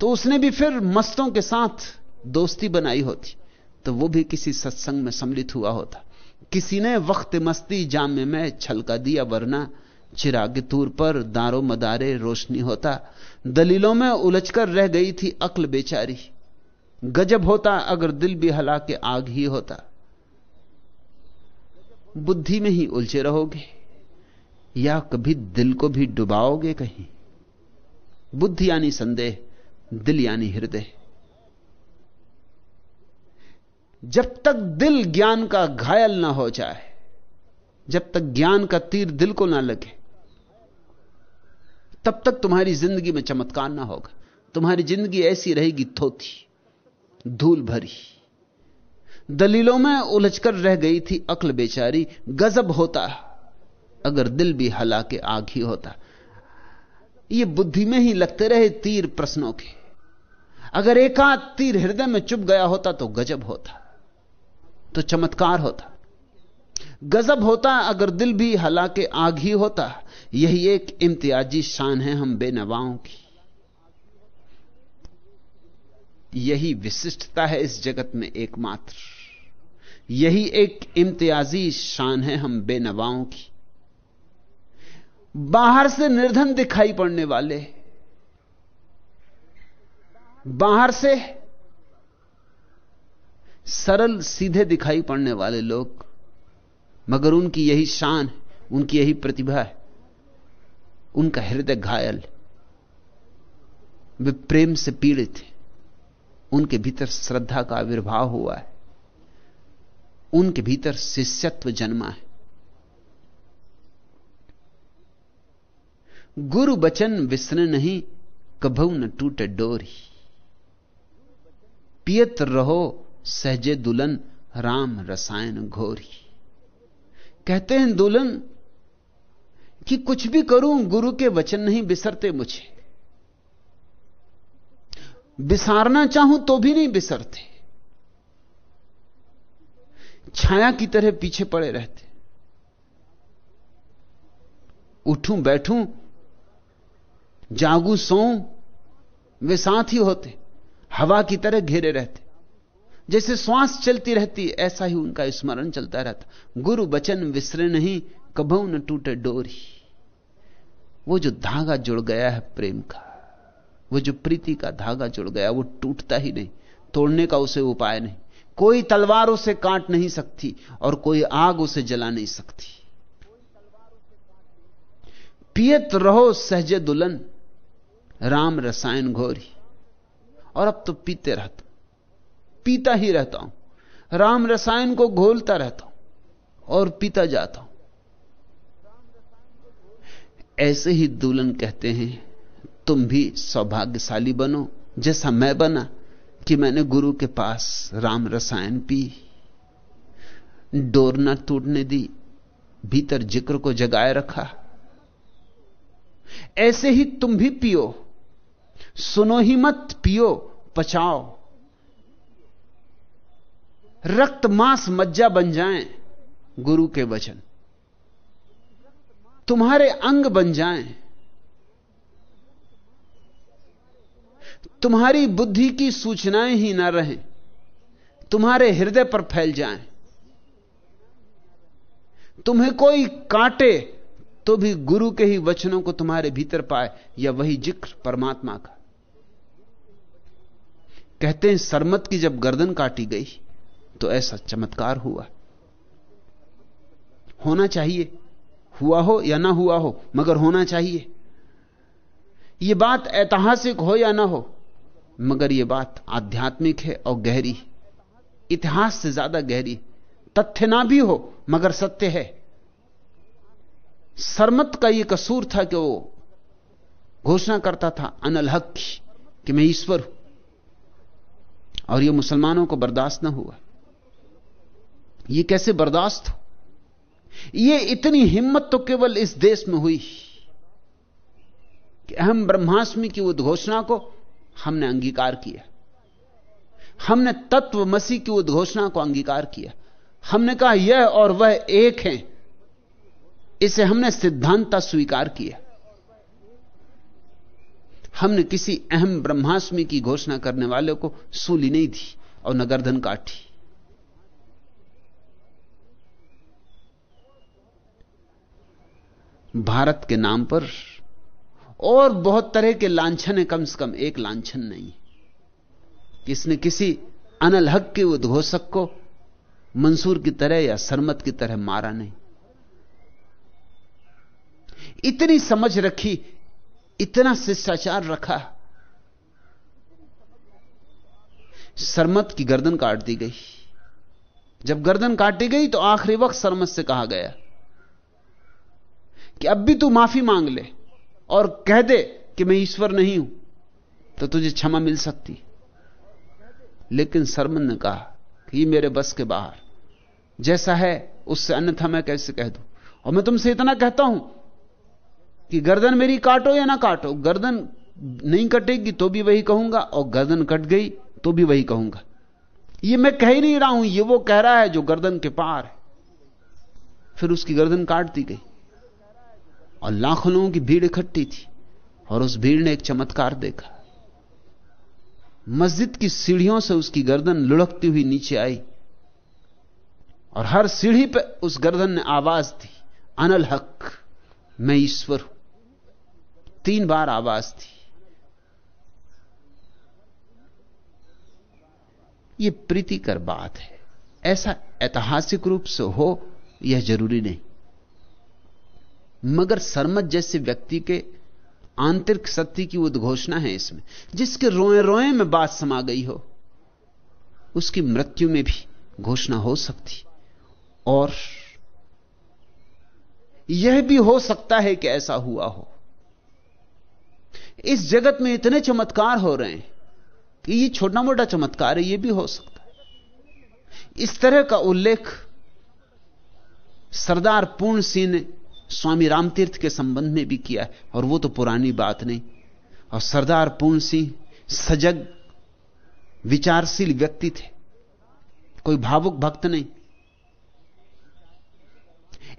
तो उसने भी फिर मस्तों के साथ दोस्ती बनाई होती। तो वो भी किसी सत्संग में सम्मिलित हुआ होता। किसी ने वक्त मस्ती जाम में छलका दिया, वरना चिराग तूर पर दारो मदारे रोशनी होता। दलीलों में उलझकर रह गई थी अक्ल बेचारी। गजब होता अगर दिल भी हला के आग ही होता। बुद्धि में ही उलझे रहोगे, या कभी दिल को भी डुबाओगे कहीं। बुद्धि यानी संदेह, दिल यानी हृदय। जब तक दिल ज्ञान का घायल ना हो जाए, जब तक ज्ञान का तीर दिल को ना लगे, तब तक तुम्हारी ज़िंदगी में चमत्कार ना होगा। तुम्हारी ज़िंदगी ऐसी रहेगी थोथी, धूल भरी। दलीलों में उलझकर रह गई थी अक्ल बेचारी, गजब होता, अगर दिल भी हला के आग ही होता। ये बुद्धि में ही लगते रहे तीर प्रश्नों के। अगर एकाध तीर हृदय में चुप गया होता तो गजब होता। तो चमत्कार होता। गजब होता अगर दिल भी हला के आग ही होता। यही एक इम्तियाजी शान है हम बेनवाओं की। यही विशिष्टता है इस जगत में एकमात्र। यही एक इम्तियाजी शान है हम बेनवाओं की। बाहर से निर्धन दिखाई पड़ने वाले। बाहर से सरल सीधे दिखाई पड़ने वाले लोग, मगर उनकी यही शान है, उनकी यही प्रतिभा है, उनका हृदय घायल वे प्रेम से पीड़ित थे उनके भीतर श्रद्धा का आविर्भाव हुआ है, उनके भीतर शिष्यत्व जन्मा है। गुरु बचन विस्न नहीं कभू न टूटे डोरी। पियत रहो सहजे दुल्हन राम रसायन घोरी। कहते हैं दुल्हन कि कुछ भी करूँ, गुरु के वचन नहीं बिसरते मुझे। बिसारना चाहूँ तो भी नहीं बिसरते। छाया की तरह पीछे पड़े रहते। उठूं, बैठूं, जागू सो वे साथ ही होते, हवा की तरह घेरे रहते। जैसे श्वास चलती रहती ऐसा ही उनका स्मरण चलता रहता गुरु बचन विसरे नहीं कभू न टूटे डोरी। वो जो धागा जुड़ गया है प्रेम का, वो जो प्रीति का धागा जुड़ गया, वो टूटता ही नहीं, तोड़ने का उसे उपाय नहीं। कोई तलवार उसे काट नहीं सकती और कोई आग उसे जला नहीं सकती। पियत रहो सहजे दुल्हन, राम रसायन घोरी। और अब तो पीते रहता। पीता ही रहता हूँ। राम रसायन को घोलता रहता हूँ और पीता जाता हूँ। ऐसे ही दुल्हन कहते हैं, तुम भी सौभाग्यशाली बनो, जैसा मैं बना, कि मैंने गुरु के पास राम रसायन पी। डोर ना टूटने दी, भीतर ज़िक्र को जगाए रखा। ऐसे ही तुम भी पियो, सुनो ही मत, पियो पचाओ रक्त मांस मज्जा बन जाएँ गुरु के वचन। तुम्हारे अंग बन जाएँ। तुम्हारी बुद्धि की सूचनाएँ ही ना रहें। तुम्हारे हृदय पर फैल जाएँ। तुम्हें कोई काटे तो भी गुरु के ही वचनों को तुम्हारे भीतर पाए या वही ज़िक्र परमात्मा का। कहते हैं, सरमत की जब गर्दन काटी गई तो ऐसा चमत्कार हुआ। होना चाहिए। हुआ हो या ना हुआ हो, मगर होना चाहिए। यह बात ऐतिहासिक हो या ना हो, मगर यह बात आध्यात्मिक है और गहरी। इतिहास से ज़्यादा गहरी। तथ्य ना भी हो, मगर सत्य है। सरमत का यह कसूर था कि वो घोषणा करता था अनल हक की मैं ईश्वर हूँ। और यह मुसलमानों को बर्दाश्त ना हुआ। यह कैसे बर्दाश्त हो? यह इतनी हिम्मत तो केवल इस देश में हुई। कि अहम ब्रह्मास्मि की उद्घोषणा को हमने अंगीकार किया। हमने तत्व मसीह की उद्घोषणा को अंगीकार किया। हमने कहा, यह और वह एक हैं। इसे हमने सिद्धांता स्वीकार किया। हमने किसी अहम ब्रह्मास्मि की घोषणा करने वाले को सूली नहीं दी और न काटी। भारत के नाम पर और बहुत तरह के लांछन है, कम से कम एक लांछन नहीं। किसने किसी अनल हक के उद्घोषक को मंसूर की तरह या सरमत की तरह मारा नहीं। इतनी समझ रखी, इतना शिष्टाचार रखा, सरमत की गर्दन काट दी गई। जब गर्दन काटी गई तो आखिरी वक्त सरमत से कहा गया कि अब भी तू माफ़ी मांग ले और कह दे कि मैं ईश्वर नहीं हूँ तो तुझे क्षमा मिल सकती। लेकिन सरमन ने कहा कि ये मेरे बस के बाहर। जैसा है, उससे अन्यथा मैं कैसे कह दूँ? और मैं तुमसे इतना कहता हूँ कि गर्दन मेरी काटो या ना काटो, गर्दन नहीं कटेगी तो भी वही कहूँगा, और गर्दन कट गई तो भी वही कहूँगा। ये मैं कह ही नहीं रहा हूँ, ये वो कह रहा है जो गर्दन के पार है। फिर उसकी गर्दन काट दी गई। और लाखों लोगों की भीड़ इकट्ठी थी और उस भीड़ ने एक चमत्कार देखा। मस्जिद की सीढ़ियों से उसकी गर्दन लुढ़कती हुई नीचे आई और हर सीढ़ी पे उस गर्दन ने आवाज़ दी अनल हक, मैं ईश्वर हूँ। तीन बार आवाज़ थी। यह प्रीतिकर बात है। ऐसा ऐतिहासिक रूप से हो, यह ज़रूरी नहीं। मगर सरमत जैसे व्यक्ति के आंतरिक सत्य की उद्घोषणा है इसमें। जिसके रोए रोए में बात समा गई हो, उसकी मृत्यु में भी घोषणा हो सकती। और यह भी हो सकता है कि ऐसा हुआ हो। इस जगत में इतने चमत्कार हो रहे हैं कि ये छोटा मोटा चमत्कार है यह भी हो सकता है। इस तरह का उल्लेख सरदार पूर्ण सिंह ने स्वामी रामतीर्थ के संबंध में भी किया है, और वो तो पुरानी बात नहीं। और सरदार पूर्ण सिंह सजग, विचारशील व्यक्ति थे। कोई भावुक भक्त नहीं।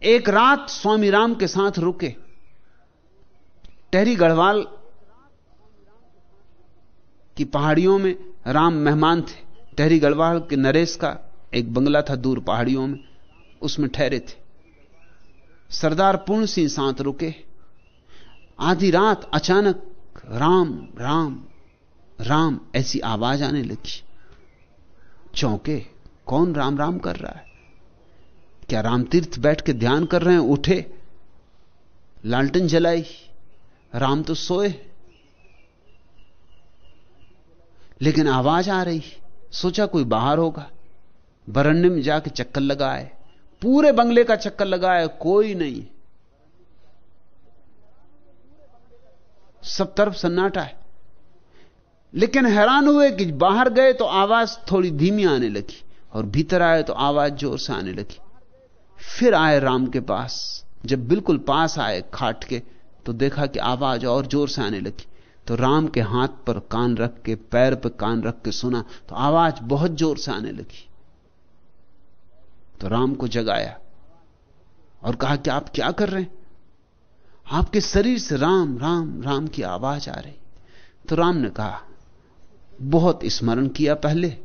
एक रात स्वामी राम के साथ रुके। टहरी गढ़वाल की पहाड़ियों में राम मेहमान थे। टहरी गढ़वाल के नरेश का एक बंगला था दूर पहाड़ियों में, उसमें ठहरे थे। सरदार पूर्ण सिंह साथ रुके। आधी रात अचानक राम राम राम ऐसी आवाज़ आने लगी। चौंके, कौन राम राम कर रहा है? क्या रामतीर्थ बैठ के ध्यान कर रहे हैं? उठे। लालटन जलाई। राम तो सोए। लेकिन आवाज़ आ रही। सोचा कोई बाहर होगा। बरन्ने में जाके चक्कर लगाए। पूरे बंगले का चक्कर लगाया, कोई नहीं। सब तरफ़ सन्नाटा है। लेकिन हैरान हुए कि बाहर गए तो आवाज़ थोड़ी धीमी आने लगी और भीतर आए तो आवाज़ ज़ोर से आने लगी। फिर आए राम के पास। जब बिल्कुल पास आए खाट के तो देखा कि आवाज़ और ज़ोर से आने लगी। तो राम के हाथ पर कान रख के, पैर पर कान रख के सुना तो आवाज़ बहुत ज़ोर से आने लगी। तो राम को जगाया और कहा कि आप क्या कर रहे हैं? आपके शरीर से राम राम राम की आवाज़ आ रही। तो राम ने कहा, बहुत स्मरण किया पहले,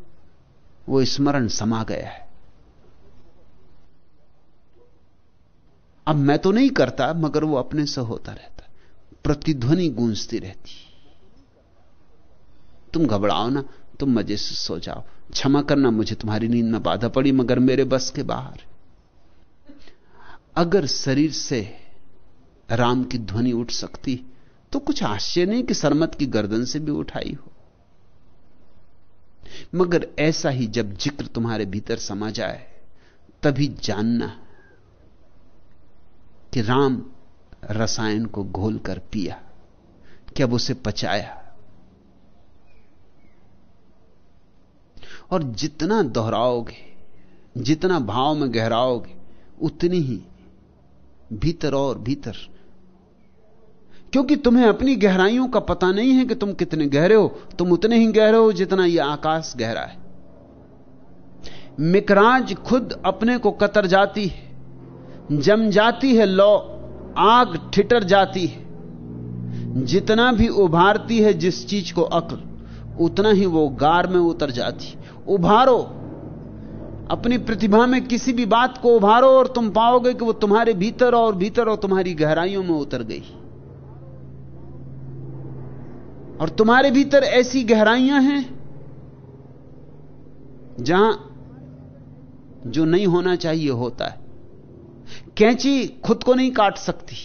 वो स्मरण समा गया है। अब मैं तो नहीं करता, मगर वो अपने से होता रहता। प्रतिध्वनि गूंजती रहती। तुम घबराओ ना, तुम मज़े से सो जाओ। क्षमा करना, मुझे तुम्हारी नींद में बाधा पड़ी, मगर मेरे बस के बाहर। अगर शरीर से राम की ध्वनि उठ सकती तो कुछ आश्चर्य नहीं कि सरमत की गर्दन से भी उठाई हो। मगर ऐसा ही जब ज़िक्र तुम्हारे भीतर समा जाए, तभी जानना कि राम रसायन को घोल कर पिया कि अब उसे पचाया? और जितना दोहराओगे, जितना भाव में गहराओगे, उतनी ही भीतर और भीतर। क्योंकि तुम्हें अपनी गहराइयों का पता नहीं है कि तुम कितने गहरे हो, तुम उतने ही गहरे हो जितना यह आकाश गहरा है। मिकराज खुद अपने को कतर जाती है, जम जाती है, लौ, आग ठिटर जाती है। जितना भी उभारती है जिस चीज़ को अक्ल उतना ही वो गार में उतर जाती। उभारो। अपनी प्रतिभा में किसी भी बात को उभारो और तुम पाओगे कि वो तुम्हारे भीतर और भीतर और तुम्हारी गहराइयों में उतर गई। और तुम्हारे भीतर ऐसी गहराइयाँ हैं जहाँ जो नहीं होना चाहिए होता है। कैंची खुद को नहीं काट सकती।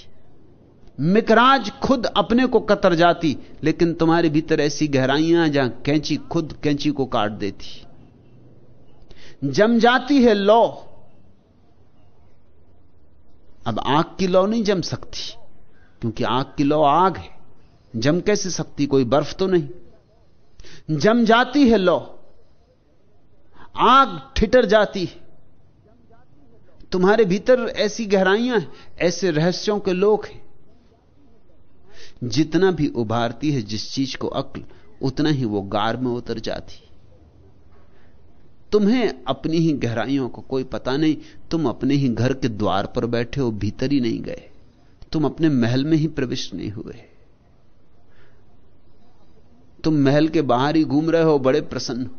मिकराज खुद अपने को कतर जाती, लेकिन तुम्हारे भीतर ऐसी गहराइयाँ जहाँ कैंची खुद कैंची को काट देती। जम जाती है लौ। अब आग की लौ नहीं जम सकती, क्योंकि आग की लौ आग है। जम कैसे सकती? कोई बर्फ़ तो नहीं। जम जाती है लौ। आग ठिटर जाती है। तुम्हारे भीतर ऐसी गहराइयाँ हैं, ऐसे रहस्यों के लोग हैं। जितना भी उभारती है जिस चीज़ को अक्ल, उतना ही वो गार में उतर जाती। तुम्हें अपनी ही गहराइयों को कोई पता नहीं, तुम अपने ही घर के द्वार पर बैठे हो, भीतर ही नहीं गए। तुम अपने महल में ही प्रविष्ट नहीं हुए। तुम महल के बाहर ही घूम रहे हो, बड़े प्रसन्न हो।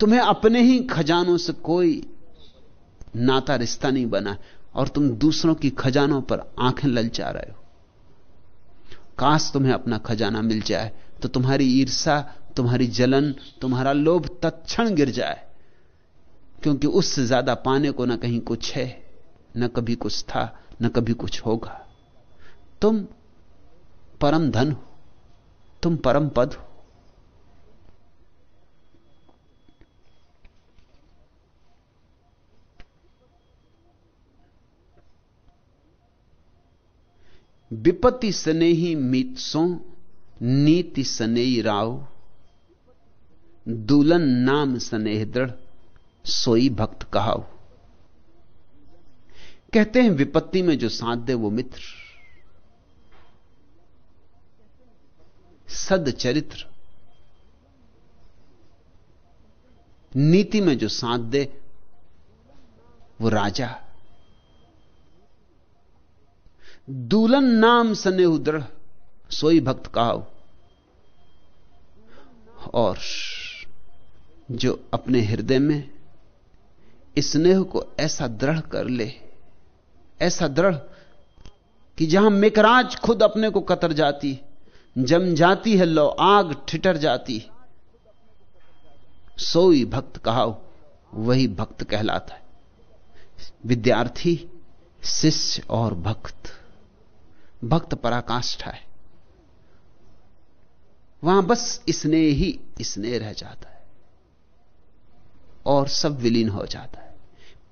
तुम्हें अपने ही खजानों से कोई नाता रिश्ता नहीं बना, और तुम दूसरों की खजानों पर आँखें ललचा रहे हो। काश तुम्हें अपना खजाना मिल जाए तो तुम्हारी ईर्षा तुम्हारी जलन, तुम्हारा लोभ तत्क्षण गिर जाए। क्योंकि उससे ज़्यादा पाने को ना कहीं कुछ है, न कभी कुछ था, न कभी कुछ होगा। तुम परम धन हो, तुम परम पद हो। विपत्ति स्नेही मीत सो नीति स्नेही राव दुलन नाम स्नेह दृढ़, सोई भक्त कहाव। कहते हैं विपत्ति में जो साथ दे वो मित्र। सद चरित्र। नीति में जो साथ दे वो राजा। दूलन नाम स्नेह दृढ़, सोई भक्त कहाव और जो अपने हृदय में स्नेह को ऐसा दृढ़ कर ले, ऐसा दृढ़ कि जहाँ मिकराज खुद अपने को कतर जाती, जम जाती है, लो आग ठिटर जाती। सोई भक्त कहाव वही भक्त कहलाता है। विद्यार्थी, शिष्य और भक्त। भक्त पराकाष्ठा है। वहाँ बस स्नेह ही स्नेह रह जाता है। और सब विलीन हो जाता है।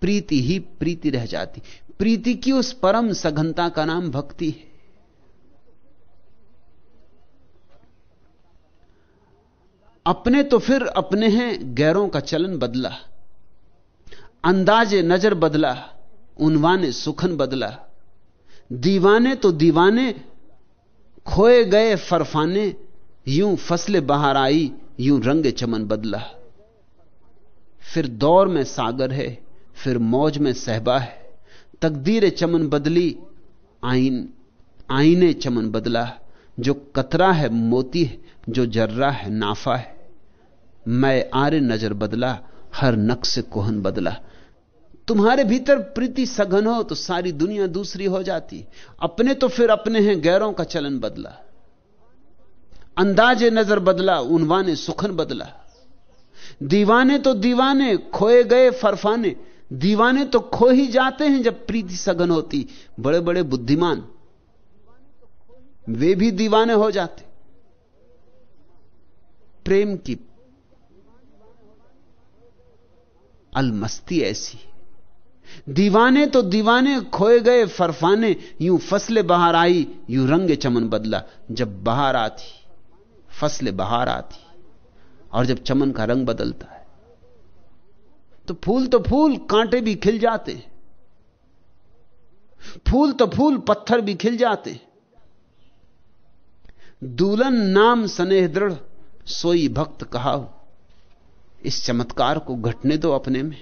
प्रीति ही प्रीति रह जाती। प्रीति की उस परम सघनता का नाम भक्ति है। अपने तो फिर अपने हैं गैरों का चलन बदला। अंदाजे नज़र बदला। उनवाने सुखन बदला। दीवाने तो दीवाने, खोए गए फरफाने, यूँ फसले बाहर आई, यूँ रंग चमन बदला। फिर दौर में सागर है, फिर मौज में सहबा है। तकदीर चमन बदली, आईन, आईने चमन बदला। जो कतरा है, मोती है, जो जर्रा है, नाफा है। मैं आरे नज़र बदला, हर नक्श कोहन बदला। तुम्हारे भीतर प्रीति सघन हो तो सारी दुनिया दूसरी हो जाती। अपने तो फिर अपने हैं, गैरों का चलन बदला। अंदाजे नज़र बदला, उनवाने सुखन बदला। दीवाने तो दीवाने, खोए गए फरफाने। दीवाने तो खो ही जाते हैं जब प्रीति सघन होती। बड़े बड़े बुद्धिमान, वे भी दीवाने हो जाते। प्रेम की अलमस्ती ऐसी। दीवाने तो दीवाने खोए गए फरफाने, यूँ फ़सलें बाहर आई, यूँ रंग चमन बदला। जब बाहर आती, फ़सलें बाहर आती, और जब चमन का रंग बदलता है तो फूल तो फूल कांटे भी खिल जाते फूल तो फूल पत्थर भी खिल जाते दूल्हन नाम स्नेह दृढ़, सोई भक्त कहा इस चमत्कार को घटने दो अपने में।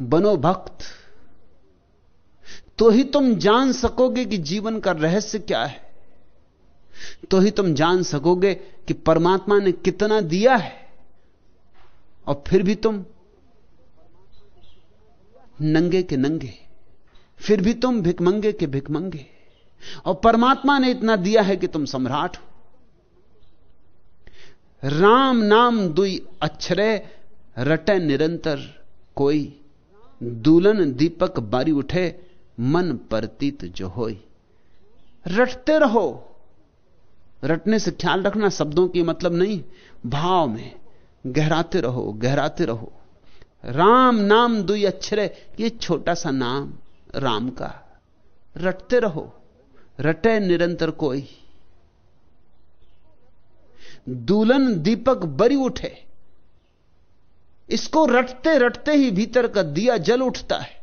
बनो भक्त तो ही तुम जान सकोगे कि जीवन का रहस्य क्या है। तो ही तुम जान सकोगे कि परमात्मा ने कितना दिया है, और फिर भी तुम नंगे के नंगे, फिर भी तुम भिकमंगे के भिकमंगे, और परमात्मा ने इतना दिया है कि तुम सम्राट हो। राम नाम दुई अक्षरे, रटे निरंतर कोई दूलन दीपक बारी उठे, मन परतीत जो होई। रटते रहो। रटने से ख्याल रखना शब्दों की मतलब नहीं, भाव में गहराते रहो गहराते रहो। राम नाम दुई अक्षरे, ये छोटा सा नाम राम का। रटते रहो। रटे निरंतर कोई। दूलन दीपक बरी उठे इसको रटते रटते ही भीतर का दिया जल उठता है।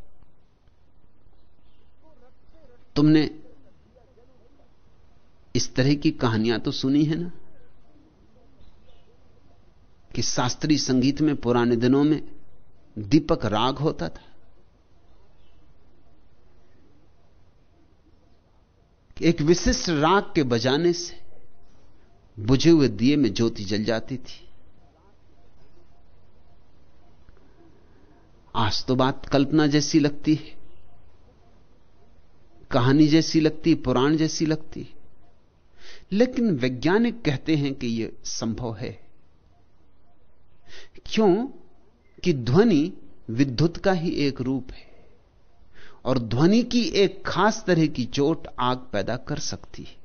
तुमने इस तरह की कहानियाँ तो सुनी है ना? कि शास्त्रीय संगीत में पुराने दिनों में दीपक राग होता था। एक विशिष्ट राग के बजाने से बुझे हुए दिए में ज्योति जल जाती थी। आज तो बात कल्पना जैसी लगती है, कहानी जैसी लगती पुराण जैसी लगती लेकिन वैज्ञानिक कहते हैं कि यह संभव है। क्यों? कि ध्वनि विद्युत का ही एक रूप है, और ध्वनि की एक खास तरह की चोट आग पैदा कर सकती है।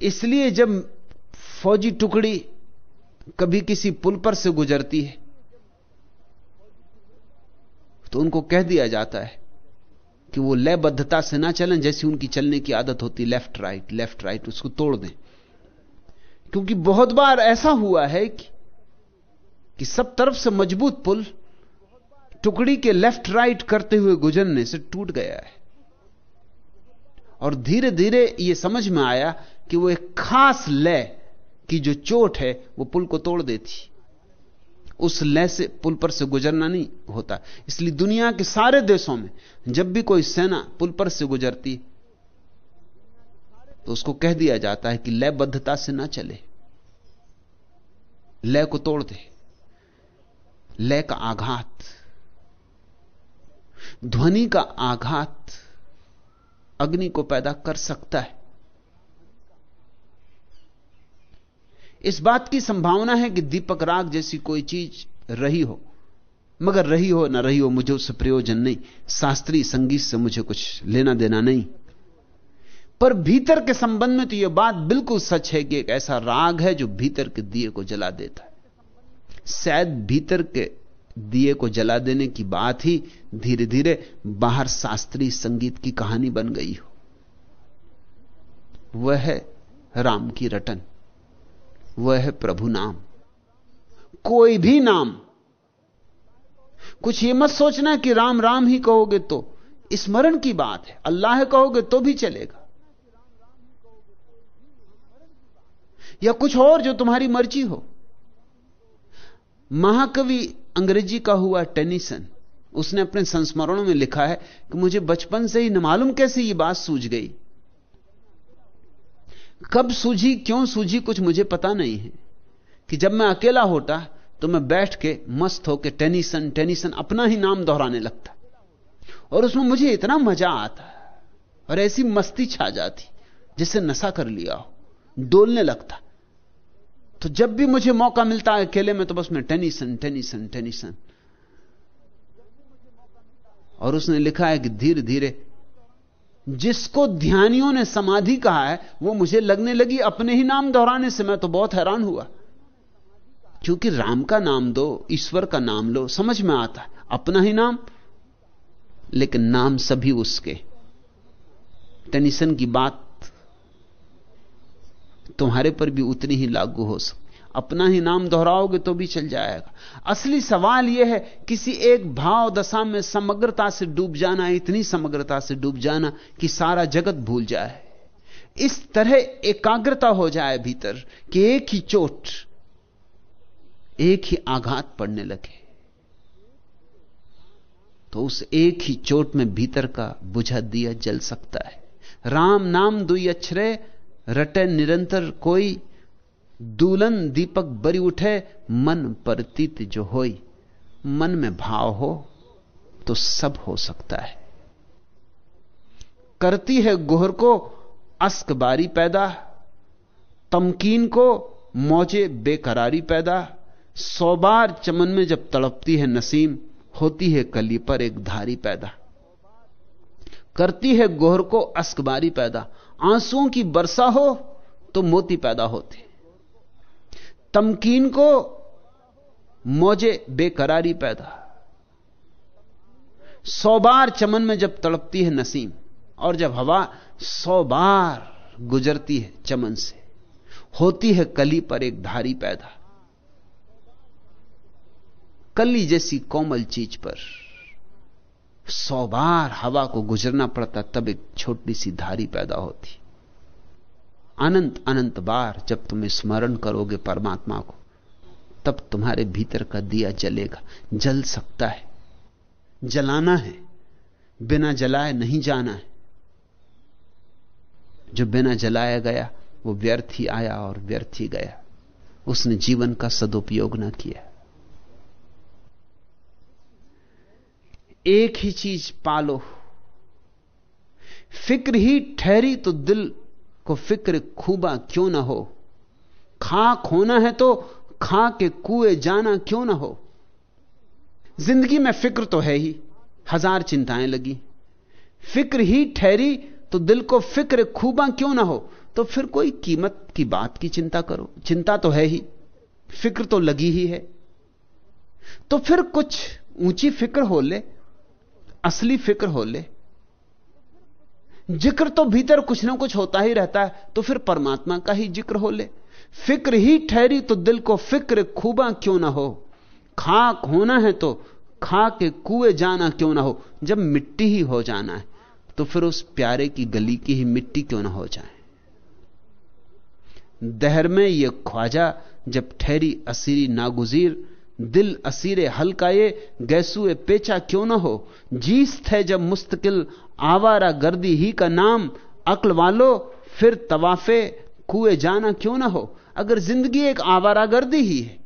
इसलिए जब फौजी टुकड़ी कभी किसी पुल पर से गुजरती है तो उनको कह दिया जाता है कि वो लयबद्धता से ना चलें जैसी उनकी चलने की आदत होती लेफ़्ट राइट लेफ़्ट राइट उसको तोड़ दें। क्योंकि बहुत बार ऐसा हुआ है कि, कि सब तरफ़ से मज़बूत पुल टुकड़ी के लेफ़्ट राइट करते हुए गुजरने से टूट गया है। और धीरे धीरे यह समझ में आया कि वो एक खास लय की जो चोट है, वो पुल को तोड़ देती। उस लय से पुल पर से गुजरना नहीं होता। इसलिए दुनिया के सारे देशों में जब भी कोई सेना पुल पर से गुजरती तो उसको कह दिया जाता है कि लयबद्धता से ना चले। लय को तोड़ दे। लय का आघात। ध्वनि का आघात अग्नि को पैदा कर सकता है। इस बात की संभावना है कि दीपक राग जैसी कोई चीज़ रही हो। मगर रही हो ना रही हो, मुझे उससे प्रयोजन नहीं। शास्त्रीय संगीत से मुझे कुछ लेना देना नहीं। पर भीतर के संबंध में तो यह बात बिल्कुल सच है कि एक ऐसा राग है जो भीतर के दिए को जला देता है। शायद भीतर के दिए को जला देने की बात ही धीरे धीरे बाहर शास्त्रीय संगीत की कहानी बन गई हो। वह है राम की रटन। वह है प्रभु नाम। कोई भी नाम। कुछ ये मत सोचना कि राम राम ही कहोगे तो स्मरण की बात है। अल्लाह कहोगे तो भी चलेगा। या कुछ और जो तुम्हारी मर्ज़ी हो। महाकवि अंग्रेज़ी का हुआ टेनिसन। उसने अपने संस्मरणों में लिखा है कि मुझे बचपन से ही न मालूम कैसे ये बात सूझ गई। कब सूझी, क्यों सूझी, कुछ मुझे पता नहीं है। कि जब मैं अकेला होता तो मैं बैठ के मस्त होके टेनिसन टेनिसन अपना ही नाम दोहराने लगता। और उसमें मुझे इतना मज़ा आता, और ऐसी मस्ती छा जाती जिसे नशा कर लिया हो, डोलने लगता। तो जब भी मुझे मौका मिलता है अकेले में तो बस मैं टेनिसन टेनिसन टेनिसन। और उसने लिखा है कि धीरे धीरे जिसको ध्यानियों ने समाधि कहा है, वो मुझे लगने लगी, अपने ही नाम दोहराने से मैं तो बहुत हैरान हुआ। क्योंकि राम का नाम दो, ईश्वर का नाम लो, समझ में आता है, अपना ही नाम, लेकिन नाम सभी उसके। टेनिसन की बात तुम्हारे पर भी उतनी ही लागू हो सकती। अपना ही नाम दोहराओगे तो भी चल जाएगा। असली सवाल यह है, किसी एक भाव दशा में समग्रता से डूब जाना, इतनी समग्रता से डूब जाना कि सारा जगत भूल जाए। इस तरह एकाग्रता हो जाए भीतर कि एक ही चोट, एक ही आघात पड़ने लगे। तो उस एक ही चोट में भीतर का बुझा दिया जल सकता है। राम नाम दुई अक्षरे, रटे निरंतर कोई दूलन दीपक बरी उठे, मन परतीत जो होई। मन में भाव हो तो सब हो सकता है। करती है गोहर को अस्क बारी पैदा, तमकीन को मौजे बेकरारी पैदा। सौ बार चमन में जब तड़पती है नसीम, होती है कली पर एक धारी पैदा। करती है गोहर को अस्कबारी पैदा। आंसुओं की वर्षा हो तो मोती पैदा होते। तमकीन को मौजे बेकरारी पैदा। सौ बार चमन में जब तड़पती है नसीम, और जब हवा सौ बार गुजरती है चमन से, होती है कली पर एक धारी पैदा। कली जैसी कोमल चीज़ पर सौ बार हवा को गुजरना पड़ता, तब एक छोटी सी धारी पैदा होती। अनंत अनंत बार जब तुम स्मरण करोगे परमात्मा को, तब तुम्हारे भीतर का दिया जलेगा। जल सकता है, जलाना है, बिना जलाए नहीं जाना है। जो बिना जलाया गया, वो व्यर्थ ही आया और व्यर्थ ही गया। उसने जीवन का सदुपयोग ना किया। एक ही चीज़ पालो। फ़िक्र ही ठहरी तो दिल को फ़िक्र खूबा क्यों ना हो? खाक होना है तो खा के कुएँ जाना क्यों ना हो? ज़िंदगी में फ़िक्र तो है ही। हज़ार चिंताएँ लगी। फ़िक्र ही ठहरी तो दिल को फ़िक्र खूबा क्यों ना हो? तो फिर कोई कीमत की बात की चिंता करो। चिंता तो है ही। फ़िक्र तो लगी ही है। तो फिर कुछ ऊँची फ़िक्र हो ले, असली फ़िक्र हो ले। ज़िक्र तो भीतर कुछ ना कुछ होता ही रहता है तो फिर परमात्मा का ही ज़िक्र हो ले। फ़िक्र ही ठहरी तो दिल को फ़िक्र खूबा क्यों ना हो? खाक होना है तो खा के कुएँ जाना क्यों ना हो? जब मिट्टी ही हो जाना है तो फिर उस प्यारे की गली की ही मिट्टी क्यों ना हो जाए? दहर में यह ख्वाजा जब ठहरी असीरी नागुजीर दिल असीरे हल्का ये गैसुए पेचा क्यों ना हो? जीस थे जब मुस्तकिल, आवारा गर्दी ही का नाम, अक्ल वालो, फिर तवाफे, कुए जाना क्यों ना हो? अगर ज़िंदगी एक आवारा गर्दी ही है,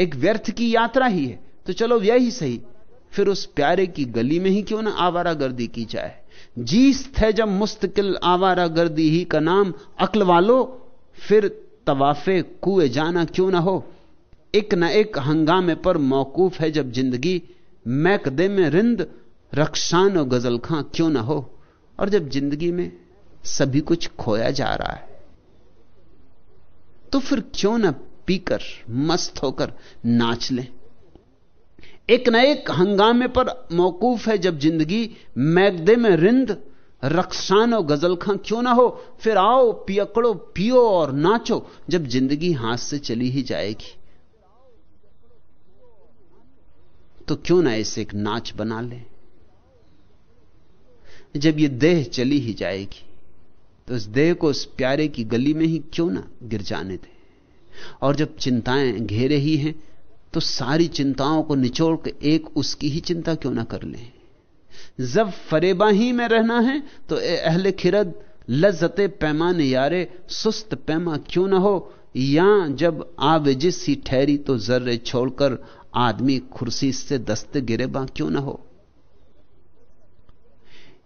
एक व्यर्थ की यात्रा ही है तो चलो यही सही, फिर उस प्यारे की गली में ही क्यों ना आवारा गर्दी की जाए? जीस थे जब मुस्तकिल, आवारा गर्दी ही का नाम, अक्ल वालो, फिर तवाफे, कुए जाना क्यों ना हो? एक न एक हंगामे पर मौकूफ है जब ज़िंदगी। मैकदे में रिंद रक्षान और गज़ल खां क्यों ना हो? और जब ज़िंदगी में सभी कुछ खोया जा रहा है तो फिर क्यों ना पीकर, मस्त होकर नाच लें? एक न एक हंगामे पर मौकूफ है जब ज़िंदगी। मैगदे में रिंद रक्षान और गज़ल खां क्यों ना हो? फिर आओ, पियकड़ो, पियो और नाचो, जब ज़िंदगी हाथ से चली ही जाएगी। तो क्यों ना इसे एक नाच बना ले? जब ये देह चली ही जाएगी तो इस देह को उस प्यारे की गली में ही क्यों ना गिर जाने दे? और जब चिंताएँ घेरे ही हैं तो सारी चिंताओं को निचोड़ के एक उसकी ही चिंता क्यों ना कर लें? जब फरेबा ही में रहना है तो अहले खिरद, लज्जते पैमाने यारे, सुस्त पैमा क्यों ना हो? या जब आवेजिस ही ठहरी तो जर्रे छोड़कर आदमी खुर्सी से दस्ते गिरे बा, क्यों ना हो?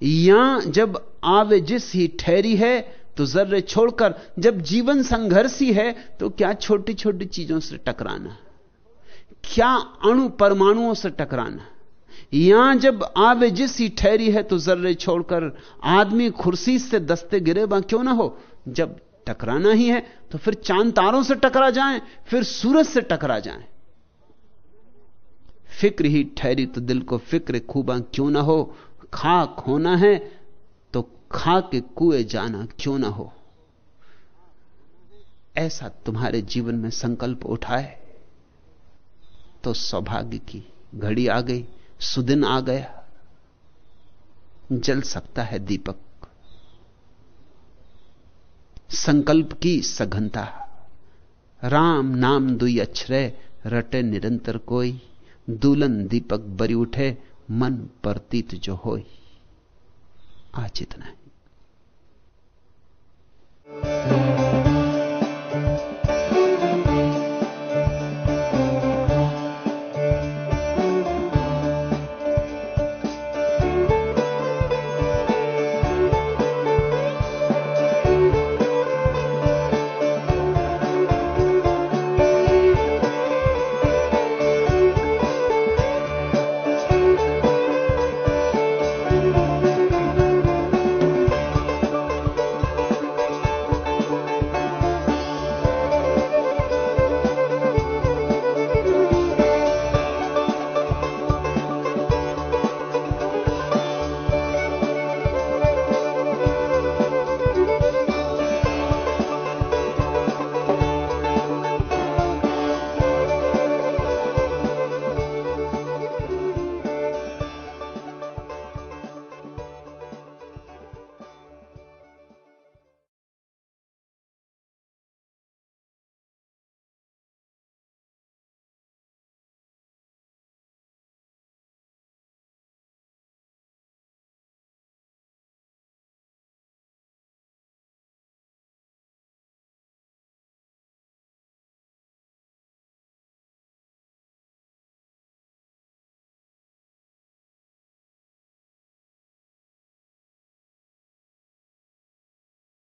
यहाँ जब आवे जिस ही ठहरी है तो जर्रे छोड़कर, जब जीवन संघर्षी है तो क्या छोटी छोटी चीज़ों से टकराना? क्या अणु परमाणुओं से टकराना? यहाँ जब आवे जिस ही ठहरी है तो जर्रे छोड़कर आदमी खुर्सी से दस्ते गिरे बा, क्यों ना हो? जब टकराना ही है तो फिर चाँद तारों से टकरा जाएँ, फिर सूरज से टकरा जाएँ। फ़िक्र ही ठहरी तो दिल को फ़िक्र खूबा क्यों ना हो? खाक होना है तो खा के कुएँ जाना क्यों ना हो? ऐसा तुम्हारे जीवन में संकल्प उठाए तो सौभाग्य की घड़ी आ गई, सुदिन आ गया। जल सकता है दीपक। संकल्प की सघनता। राम नाम दुई अक्षरे, रटे निरंतर कोई। दूलन दीपक बरी उठे मन परतीत जो हो आज इतना है।